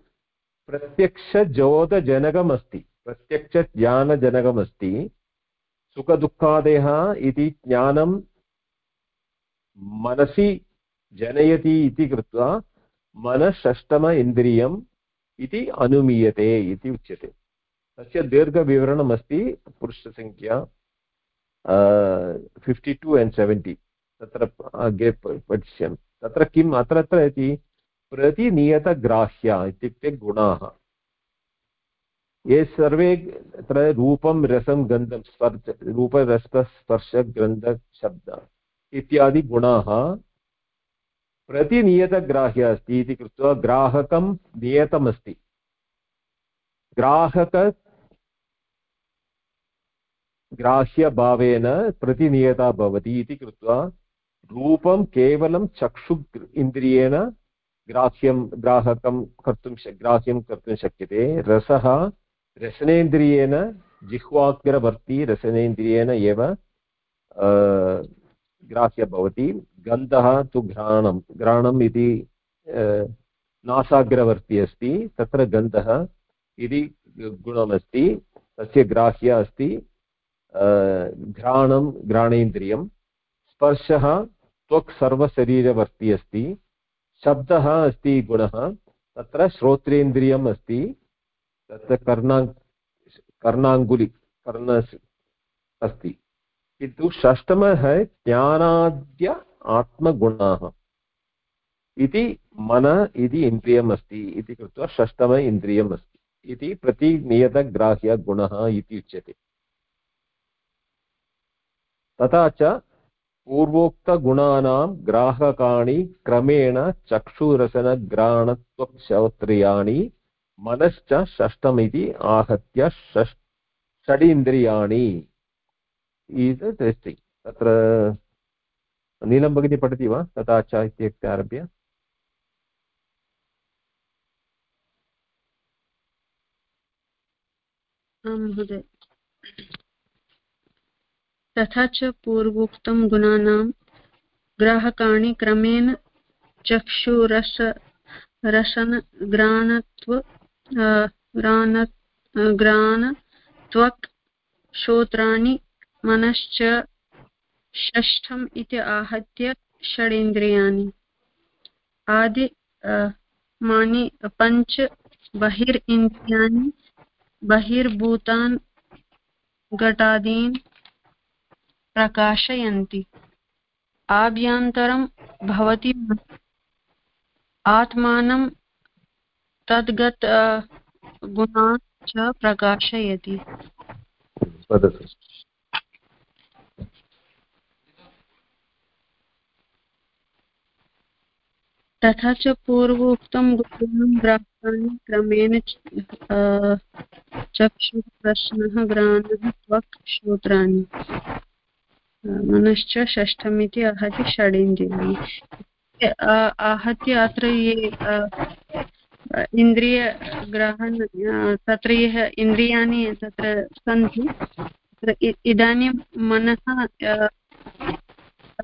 Speaker 1: प्रत्यक्षजोतजनकमस्ति प्रत्यक्षज्ञानजनकमस्ति। सुखदुःखादयः इति ज्ञानं मनसि जनयति इति कृत्वा मनःषष्टम इन्द्रियम् इति अनुमीयते इति उच्यते। तस्य दीर्घविवरणमस्ति पुरुषसङ्ख्या फिफ्टि टु एण्ड् सेवेण्टि तत्र अग्रे पठिष्यामि। तत्र किम्, अत्र अत्र इति प्रतिनियतग्राह्या इत्युक्ते गुणाः। ये सर्वे तत्र रूपं, रसं, गन्धं, स्पर्श रूपरसस्पर्श गन्धशब्द इत्यादि गुणाः प्रतिनियतग्राह्य अस्ति इति कृत्वा ग्राहकं नियतमस्ति। ग्राहक ग्राह्यभावेन प्रतिनियता भवति इति कृत्वा रूपं केवलं चक्षु इन्द्रियेण ग्राह्यं, ग्राहकं कर्तुं ग्राह्यं कर्तुं शक्यते। रसः रसनेन्द्रियेण जिह्वाग्रवर्ती, रसनेन्द्रियेण एव ग्राह्य भवति। गन्धः तु घ्राणं, घ्राणम् इति नासाग्रवर्ती अस्ति। तत्र गन्धः इति गुणमस्ति। तस्य ग्राह्य अस्ति। घ्राणं, घ्राणेन्द्रियं। स्पर्शः त्वक् सर्वशरीरवर्ती अस्ति। शब्दः अस्ति गुणः, तत्र श्रोत्रेन्द्रियम् अस्ति, तत्र कर्णा कर्णाङ्गुलि, कर्ण अस्ति। किन्तु षष्टमः ज्ञानाद्य आत्मगुणाः। इति मन, इति इन्द्रियम् अस्ति, इति कृत्वा षष्टम इन्द्रियम् अस्ति। इति प्रतिनियतग्राह्यगुणः इति उच्यते तथा च पूर्वोक्तगुणानां ग्राहकाणि क्रमेण चक्षुरसनग्राणत्वक्षोत्रियाणि, मनश्च षष्ठमिति आहत्य षष् षडिन्द्रियाणि। इस् तत्र नीलं भगिनी पठति वा तथा च इत्युक्ते आरभ्य
Speaker 3: महोदय तथा च पूर्वोक्तं गुणानां ग्राहकाणि क्रमेण चक्षुरस रसनघ्राणत्व घ्राण घ्राणत्वक् श्रोत्राणि मनश्च षष्ठम् इति आहत्य षडेन्द्रियाणि। आदि मानि पञ्च बहिरिन्द्रियाणि बहिर्भूतान्, घटादीन् प्रकाशयन्ति। आभ्यन्तरं भवति आत्मानं तद्गत गुणान् च प्रकाशयति। तथा च पूर्वोक्तं गुणान् ग्राह्याणि क्रमेण चक्षुः, प्रश्नः घ्राणः त्वक्, श्रोत्राणि। मनश्च षष्ठमिति आहत्य षडेन्द्रियाणि। आहत्य अत्र ये इन्द्रियग्रहण तत्र यः इन्द्रियाणि तत्र सन्ति इदानीं मनः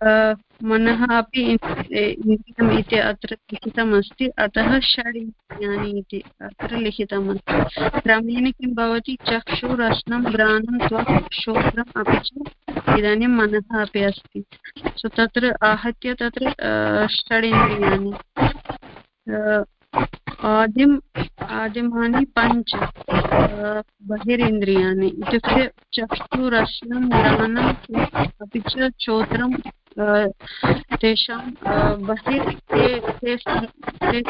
Speaker 3: मनः अपि इन्द्रियम् इति अत्र लिखितमस्ति। अतः षड् इन्द्रियाणि इति अत्र लिखितमस्ति। क्रमेण किं भवति? चक्षुरश्नं घ्राणं त्वक् श्रोत्रम् अपि च इदानीं मनः अपि अस्ति। सो तत्र आहत्य तत्र षड् इन्द्रियाणि। आदिम्, आदिमानि, पञ्च बहिरिन्द्रियाणि। इत्युक्ते चक्षुरश्नं घ्राणम् अपि च श्रोत्रं तेषां बहिर् ते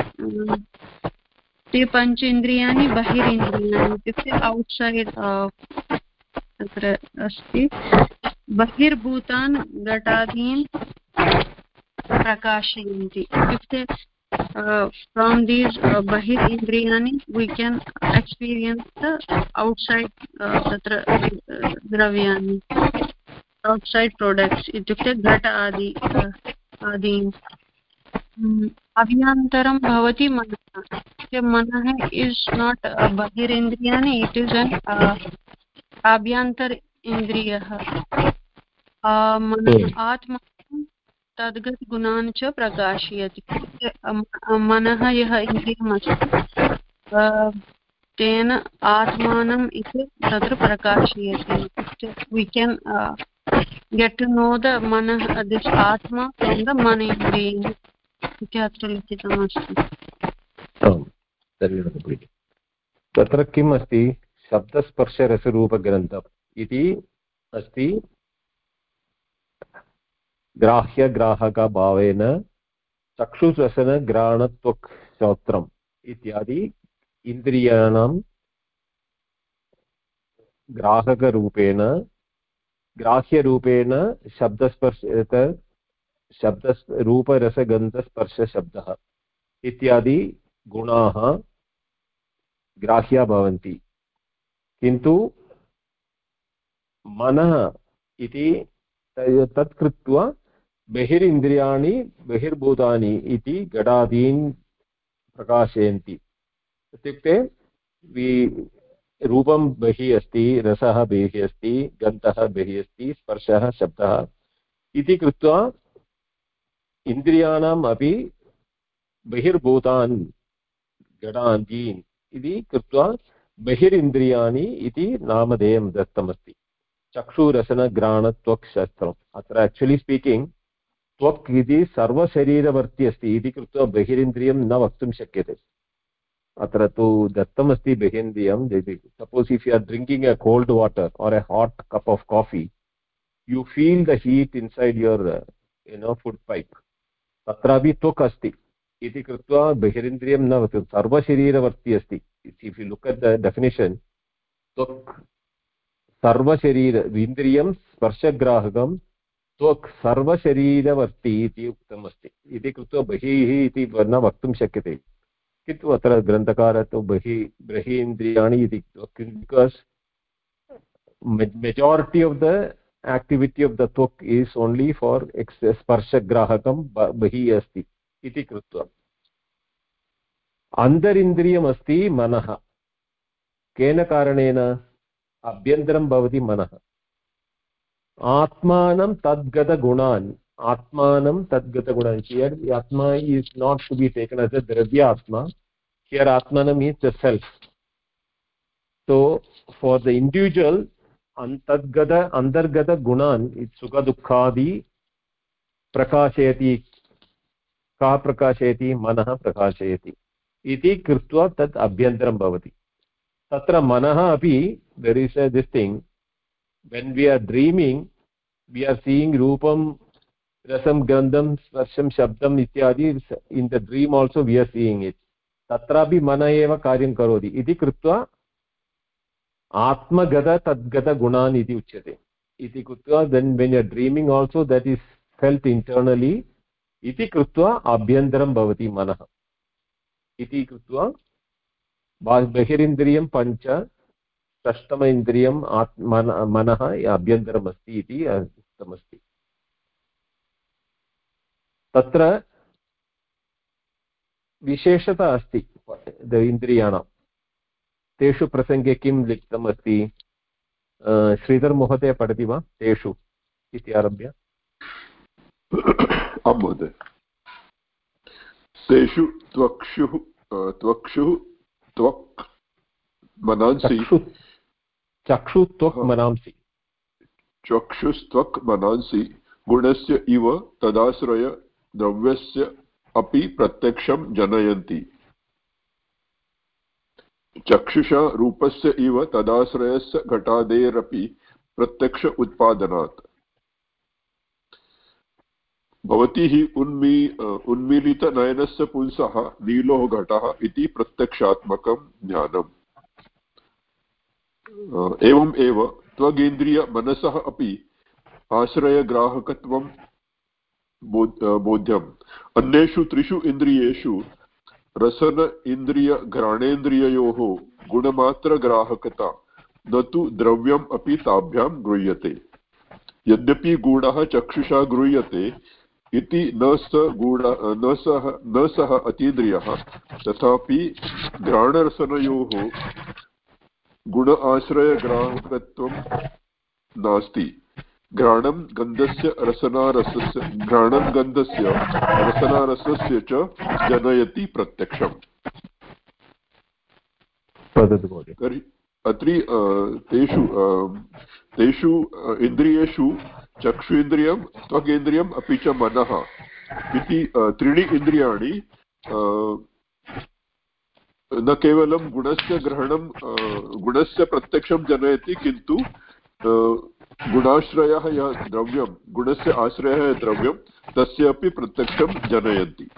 Speaker 3: ते पञ्च इन्द्रियाणि बहिरिन्द्रियाणि इत्युक्ते औट्सैड् तत्र अस्ति। बहिर्भूतान् घटादीन् प्रकाशयन्ति। इत्युक्ते from these uh, bahir indriyani we can experience the outside tatra outside products इत्युक्ते घट आदि आदि। अभ्यन्तरं भवति मनः। मनः इस् नाट् बहिरिन्द्रियाणि इट् इस् अन् आभ्यन्तर इन्द्रियः। आत्मा तद्गतगुणान् च प्रकाशयति। मनः यः इन्द्रियमस्ति तेन आत्मानम् इति तत्र प्रकाशयति। We can get to know the मनः दिस् आत्मा फ्रोम् द मन इन्द्रिय इति अत्र लिखितमस्ति
Speaker 1: तत्र किम् अस्ति? शब्दस्पर्शरसरूपग्रन्थम् इति अस्ति ग्राह्यग्राहकभावेन चक्षुरसनग्राणत्वक् श्रोत्रम् इत्यादि इन्द्रियाणां ग्राहकरूपेण ग्राह्यरूपेण शब्दस्पर्श शब्द रूपरसगन्धस्पर्शशब्दः इत्यादि गुणाः ग्राह्या भवन्ति। किन्तु मनः इति तत् कृत्वा बहिरिन्द्रियाणि, बहिर्भूतानि इति घटादीन् प्रकाशयन्ति। इत्युक्ते रूपं बहिः अस्ति, रसः बहिः अस्ति, गन्धः बहिः अस्ति, स्पर्शः शब्दः। इति कृत्वा इन्द्रियाणाम् अपि बहिर्भूतान् गणाङ्गीन् इति कृत्वा बहिरिन्द्रियाणि इति नामधेयं दत्तमस्ति। चक्षुरसनघ्राणत्वक् शस्त्रम् अत्र आक्चुलि स्पीकिङ्ग् त्वक् इति सर्वशरीरवर्ति अस्ति, इति कृत्वा बहिरिन्द्रियं न वक्तुं शक्यते। अत्र तु दत्तमस्ति बहिन्द्रियं। Suppose if you are drinking a cold water or a hot cup of coffee you feel the heat inside your you know food pipe तत्रापि त्वक् अस्ति। इति कृत्वा बहिरिन्द्रियं न सर्वशरीरवर्ति अस्ति। If you look at the definition त्वक् सर्वशरीर, इन्द्रियं, स्पर्शग्राहकं, त्वक् सर्वशरीरवर्ति इति उक्तमस्ति। इति कृत्वा बहिः इति न वक्तुं शक्यते। किन्तु अत्र ग्रन्थकारः तु बहि इन्द्रियाणि इति because majority of the activity of the twak is only for स्पर्शग्राहकं बहिः अस्ति इति कृत्वा। अन्तरिन्द्रियमस्ति मनः। केन कारणेन? अभ्यन्तरं भवति मनः। आत्मानं तद्गतगुणान्। आत्मानं तद्गतगुणान् हियर् आत्मा is not to be taken as a द्रव्य आत्मा। हियर् आत्मानं is the self so, for the individual, अंतर्गत अन्तर्गतगुणान् सुखदुःखादि प्रकाशयति। का प्रकाशयति? मनः प्रकाशयति। इति कृत्वा तत् अभ्यन्तरं भवति। तत्र मनः अपि there is a this thing when we are dreaming we are seeing रूपं रसं, गन्धं, स्पर्शं, शब्दम् इत्यादि in the dream also we are seeing it तत्रापि मन एव कार्यं करोति। इति कृत्वा आत्मगत तद्गतगुणान् इति उच्यते। इति कृत्वा then when you dreaming also that is felt internally इति कृत्वा अभ्यन्तरं भवति मनः। इति कृत्वा बहिरिन्द्रियं, पञ्च, षष्टम इन्द्रियम् आत्, मन, मनः अभ्यन्तरमस्ति इति उक्तमस्ति। तत्र विशेषता अस्ति इन्द्रियाणां। तेषु प्रसङ्गे किं लिखितम् अस्ति? श्रीधर् महोदय पठति वा? तेषु इति आरभ्य।
Speaker 7: आं महोदय। तेषु त्वक्षुः त्वक्षुः त्वक् मनांसि।
Speaker 1: चक्षु त्वक् मनांसि।
Speaker 7: चक्षुस्त्वक् मनांसि। गुणस्य इव तदाश्रय द्रव्यस्य अपि प्रत्यक्षं जनयन्ति। चक्षुषा रूपस्य इव तदाश्रयस्य घटादेरपि प्रत्यक्ष उत्पादनात्। भवती हि उन्मी उन्मीलितनयनस्य पुंसः नीलो घटः इति प्रत्यक्षात्मकं ज्ञानम्। एवम् एव, त्वगेन्द्रियमनसः अपि आश्रयग्राहकत्वं बोध्यम्। अन्येषु त्रिषु इन्द्रियेषु रसन इन्द्रियघ्राणेन्द्रिययोः गुणमात्रग्राहकता न तु द्रव्यम् अपि ताभ्यां गृह्यते। यद्यपि गूढः चक्षुषा गृह्यते, इति न स गूढ, न सः न सः अतीन्द्रियः, तथापि घ्राणरसनयोः गुण आश्रयग्राहकत्वं नास्ति। घ्राणं गन्धस्य रसनारसस्य घ्राणं गन्धस्य रसनारसस्य च जनयति प्रत्यक्षम्। तर्हि अत्रि तेषु तेषु इन्द्रियेषु चक्षुन्द्रियं त्वगेन्द्रियम् अपि च मनः इति त्रीणि इन्द्रियाणि न केवलं गुणस्य ग्रहणं गुणस्य प्रत्यक्षं जनयति किन्तु गुणाश्रयः यः द्रव्यं गुणस्य आश्रयः यः द्रव्यं तस्य अपि प्रत्यक्षं जनयन्ति।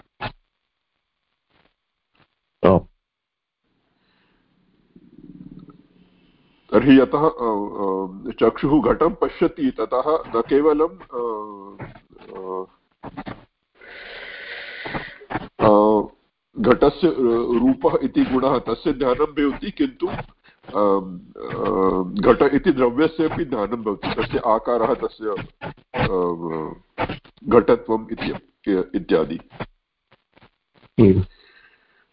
Speaker 7: तर्हि यतः चक्षुः घटं पश्यति ततः न केवलं घटस्य रूपः इति गुणः तस्य ज्ञानं भवति किन्तु घट इति द्रव्यस्य अपि ज्ञानं भवति तस्य आकारः तस्य घटत्वम् इत्यादि।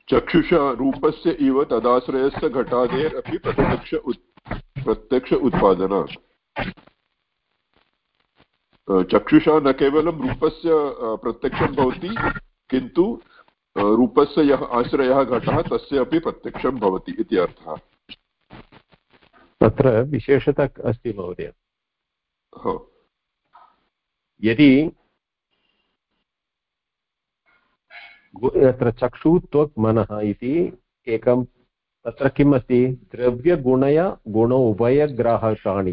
Speaker 7: चक्षुषा रूपस्य इव तदाश्रयस्य घटादेरपि प्रत्यक्ष उत् प्रत्यक्ष उत्पादनात् चक्षुषा न केवलं रूपस्य प्रत्यक्षं भवति किन्तु रूपस्य यः आश्रयः घटः तस्य अपि प्रत्यक्षं भवति इति अर्थः।
Speaker 1: तत्र विशेषता अस्ति महोदय। यदि अत्र चक्षु त्वक् मनः इति एकं तत्र किम् अस्ति? द्रव्यगुणय गुण उभयग्राहकाणि।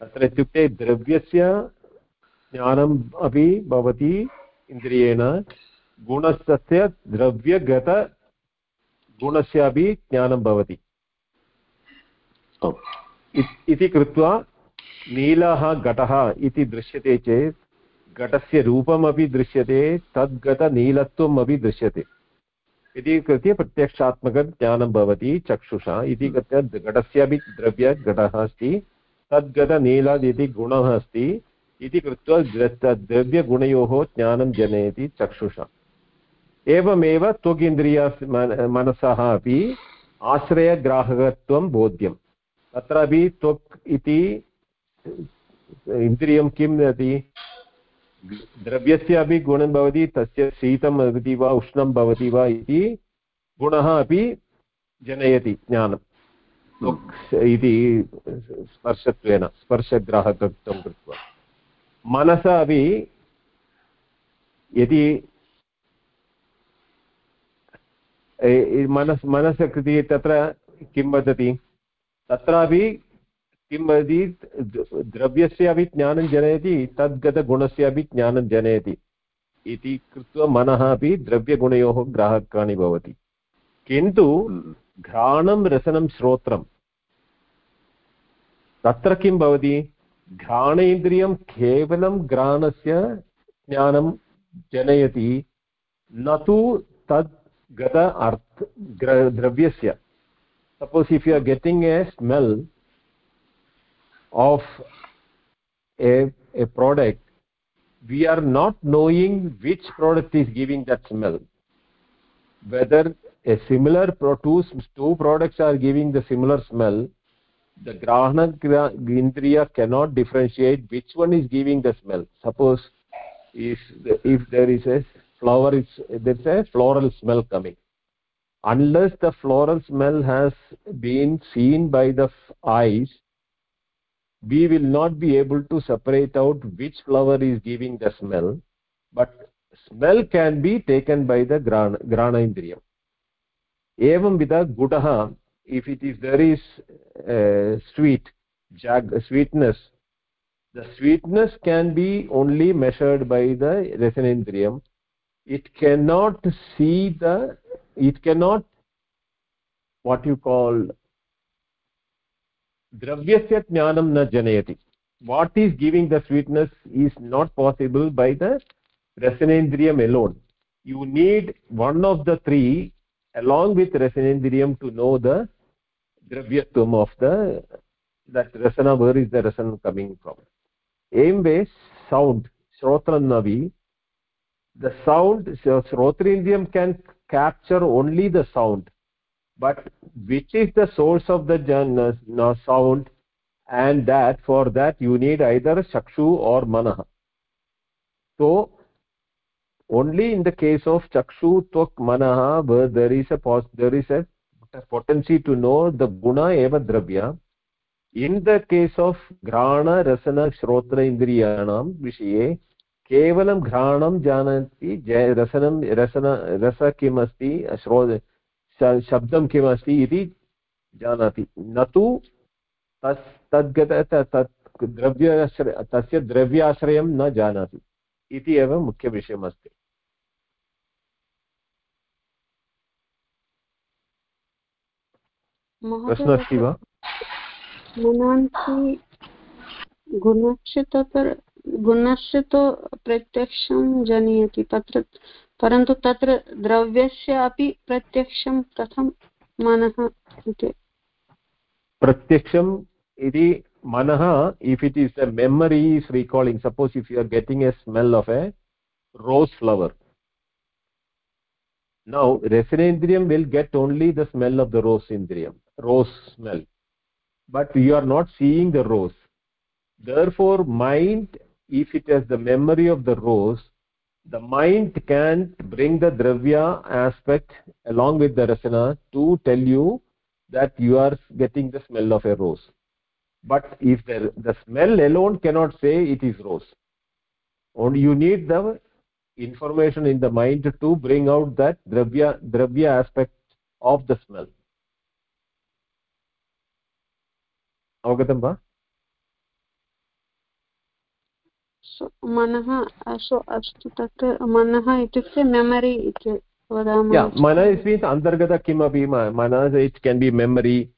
Speaker 1: तत्र इत्युक्ते द्रव्यस्य ज्ञानम् अपि भवति इन्द्रियेण। गुणस्य द्रव्यगत गुणस्यापि ज्ञानं भवति। इति कृत्वा नीलः घटः इति दृश्यते चेत् घटस्य रूपमपि दृश्यते तद्गतनीलत्वम् अपि दृश्यते इति कृत्य प्रत्यक्षात्मकज्ञानं भवति चक्षुषा इति कृत्य घटस्यापि द्रव्य घटः अस्ति तद्गतनील इति गुणः अस्ति इति कृत्वा द्रव्यगुणयोः ज्ञानं जनयति चक्षुषा एवमेव त्वगिन्द्रिय मनसः अपि आश्रयग्राहकत्वं बोध्यं तत्रापि त्वक् इति, इन्द्रियं किं दति द्रव्यस्य अपि गुणं भवति, तस्य शीतं भवति वा, उष्णं भवति वा इति गुणः अपि जनयति ज्ञानं। त्वक् इति स्पर्शत्वेन, स्पर्शग्राहकत्वं कृत्वा। मनसः अपि यदि मनस् मनसः कृते तत्र किं वदति? तत्रापि किं वदति द्रव्यस्य अपि ज्ञानं जनयति, तद्गतगुणस्य अपि ज्ञानं जनयति इति कृत्वा मनः अपि द्रव्यगुणयोः ग्राहकाणि भवति। किन्तु घ्राणं, रसनं, श्रोत्रं, तत्र किं भवति? घ्राणेन्द्रियं केवलं घ्राणस्य ज्ञानं जनयति, न तु तद् गत अर्थ द्रव्यस्य। Suppose if you are getting a smell of a a product we are not knowing which product is giving that smell. Whether a similar pro two, two products are giving the similar smell the grahana indriya cannot differentiate which one is giving the smell. Suppose if if there is a flower is there's a floral smell coming unless the floral smell has been seen by the eyes we will not be able to separate out which flower is giving the smell but smell can be taken by the grana, grana indriyam evam vida gudah if it is there is uh, sweet jag sweetness the sweetness can be only measured by the rasanendriyam it cannot see the it cannot what you call jnanam na janayati. What is giving the sweetness is not possible by the rasanendriyam alone. You need one of the three along with rasanendriyam to know the dravyatvam of the that rasana where is the rasana coming from. Aim base sound shrotrannavi the sound so can capture only the sound but which is the source of the uh, sound and that for that you need either chakshu or manah so only in the case of chakshu tvak manah where there is a there is a potency to know the guna eva dravya in the case of grana rasana shrotra indriyanam vishaye केवलं घ्राणं जानन्ति रसनं रसन रस किम् अस्ति श्रो शब्दं किमस्ति इति जानाति। न तु तस् तद्गत तत् द्रव्याश्रय तस्य द्रव्याश्रयं न जानाति इति एव मुख्यविषयमस्ति। प्रश्नः अस्ति वा?
Speaker 3: गुणस्य तत्र गुणस्य तु प्रत्यक्षं जनयति, तत्र, परन्तु तत्र द्रव्यस्य अपि प्रत्यक्षं कथं मनः इति?
Speaker 1: प्रत्यक्षम् इति मनः if it is a memory is recalling suppose if you are getting a smell of a rose flower now रेसिनेन्द्रियं will get only the smell of the rose इन्द्रियं rose smell but you are not seeing the rose therefore, mind if it has the memory of the rose the mind can't bring the dravya aspect along with the rasana to tell you that you are getting the smell of a rose but if the, the smell alone cannot say it is rose only you need the information in the mind to bring out that dravya dravya aspect of the smell अवगतं वा
Speaker 3: मनः सो अस्तु तत्र मनः इत्युक्ते memory इति वदामः।
Speaker 1: Mana it can be memory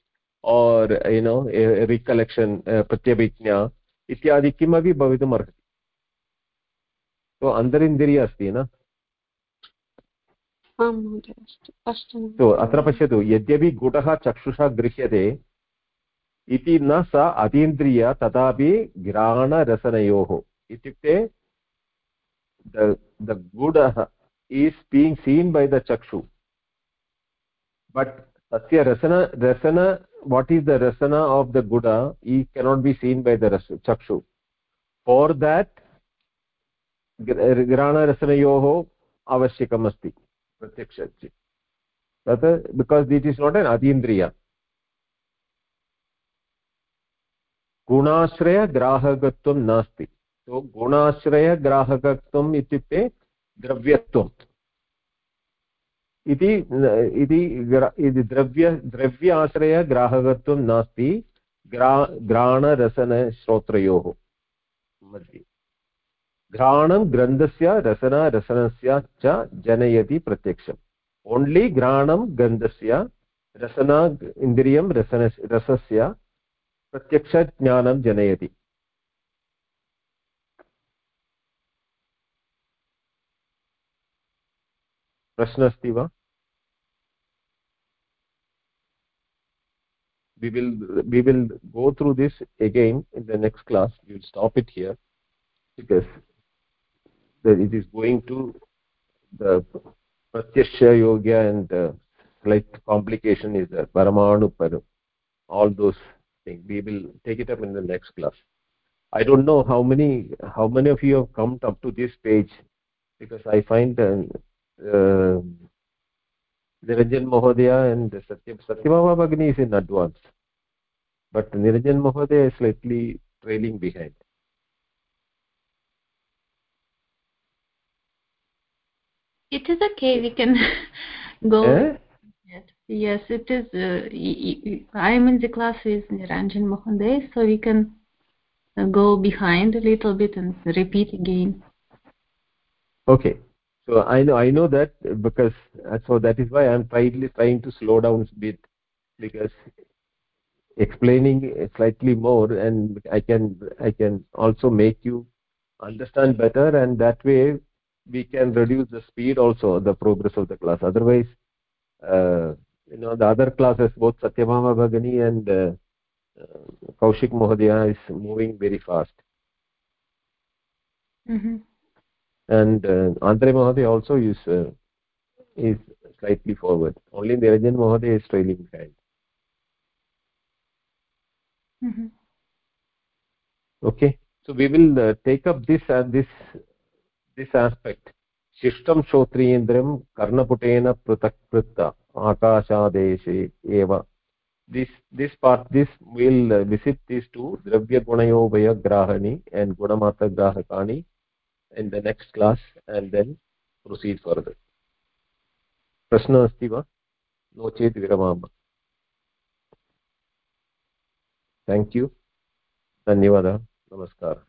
Speaker 1: or you know a, a recollection pratyabhijna इत्यादि किमपि भवितुम् अर्हति। तो अन्तरिन्द्रिय अस्ति न?
Speaker 3: अस्तु
Speaker 1: तो अत्र पश्यतु यद्यपि गुडः चक्षुषा गृह्यते इति न स अतीन्द्रिय तथापि घ्राणरसनयोः इत्युक्ते the गुडः is being seen by the चक्षु बट् तस्य रसन रसन वाट् ईस् द रसन of the good I cannot be seen by the चक्षु फोर् देट् ग्राणरसनयोः आवश्यकम् अस्ति प्रत्यक्ष तत् because it is not an अतीन्द्रिय गुणाश्रयग्राहकत्वं नास्ति सो गुणाश्रयग्राहकत्वम् इत्युक्ते द्रव्यत्वम्। इति इति द्रव्य द्रव्य आश्रयग्राहकत्वं नास्ति, ग्रा घ्राणरसनश्रोत्रयोः मध्ये। घ्राणं ग्रन्थस्य रसन रसनस्य च जनयति प्रत्यक्षम्। ओन्लि घ्राणं गन्धस्य रसन, इन्द्रियं रसन रसस्य प्रत्यक्षज्ञानं जनयति। प्रश्नः अस्ति वा we will we will go through this again in the next class we will stop it here because the, it is going to the pratyasha yoga and the slight complication is the paramanu par all those things we will take it up in the next class i don't know how many how many of you have come up to this page because i find uh, uh, Niranjan Mahodaya and Satyam Bhagini is in advance. But Niranjan Mahodaya is slightly trailing behind.
Speaker 2: It is okay, we can go.
Speaker 1: Eh?
Speaker 2: Yes, it is. Uh, I am in the class with Niranjan Mahodaya, so we can uh, go behind a little bit and repeat again.
Speaker 1: Okay so i know i know that because so that is why i'm trying trying to slow down a bit because explaining slightly more and i can i can also make you understand better and that way we can reduce the speed also the progress of the class. Otherwise uh, you know the other classes both satyabhama bhagini and uh, uh, kaushik mohodaya is moving very fast.
Speaker 2: Mm -hmm
Speaker 1: and uh, Andre Mahadev also is uh, is slightly forward. Only Niranjan Mahadev is trailing behind.
Speaker 2: Mm -hmm.
Speaker 1: Okay, so we will uh, take up this and this this aspect. शिष्टं श्रोत्रियेन्द्रियं कर्णपुटेन पृथक् पृत्त आकाशादेशे एव this this part this will uh, visit these two dravya gunayobhaya and gunamata grahakani in the next class and then proceed further प्रश्नः अस्ति वा no चेत् विरमामः thank you धन्यवादः नमस्कारः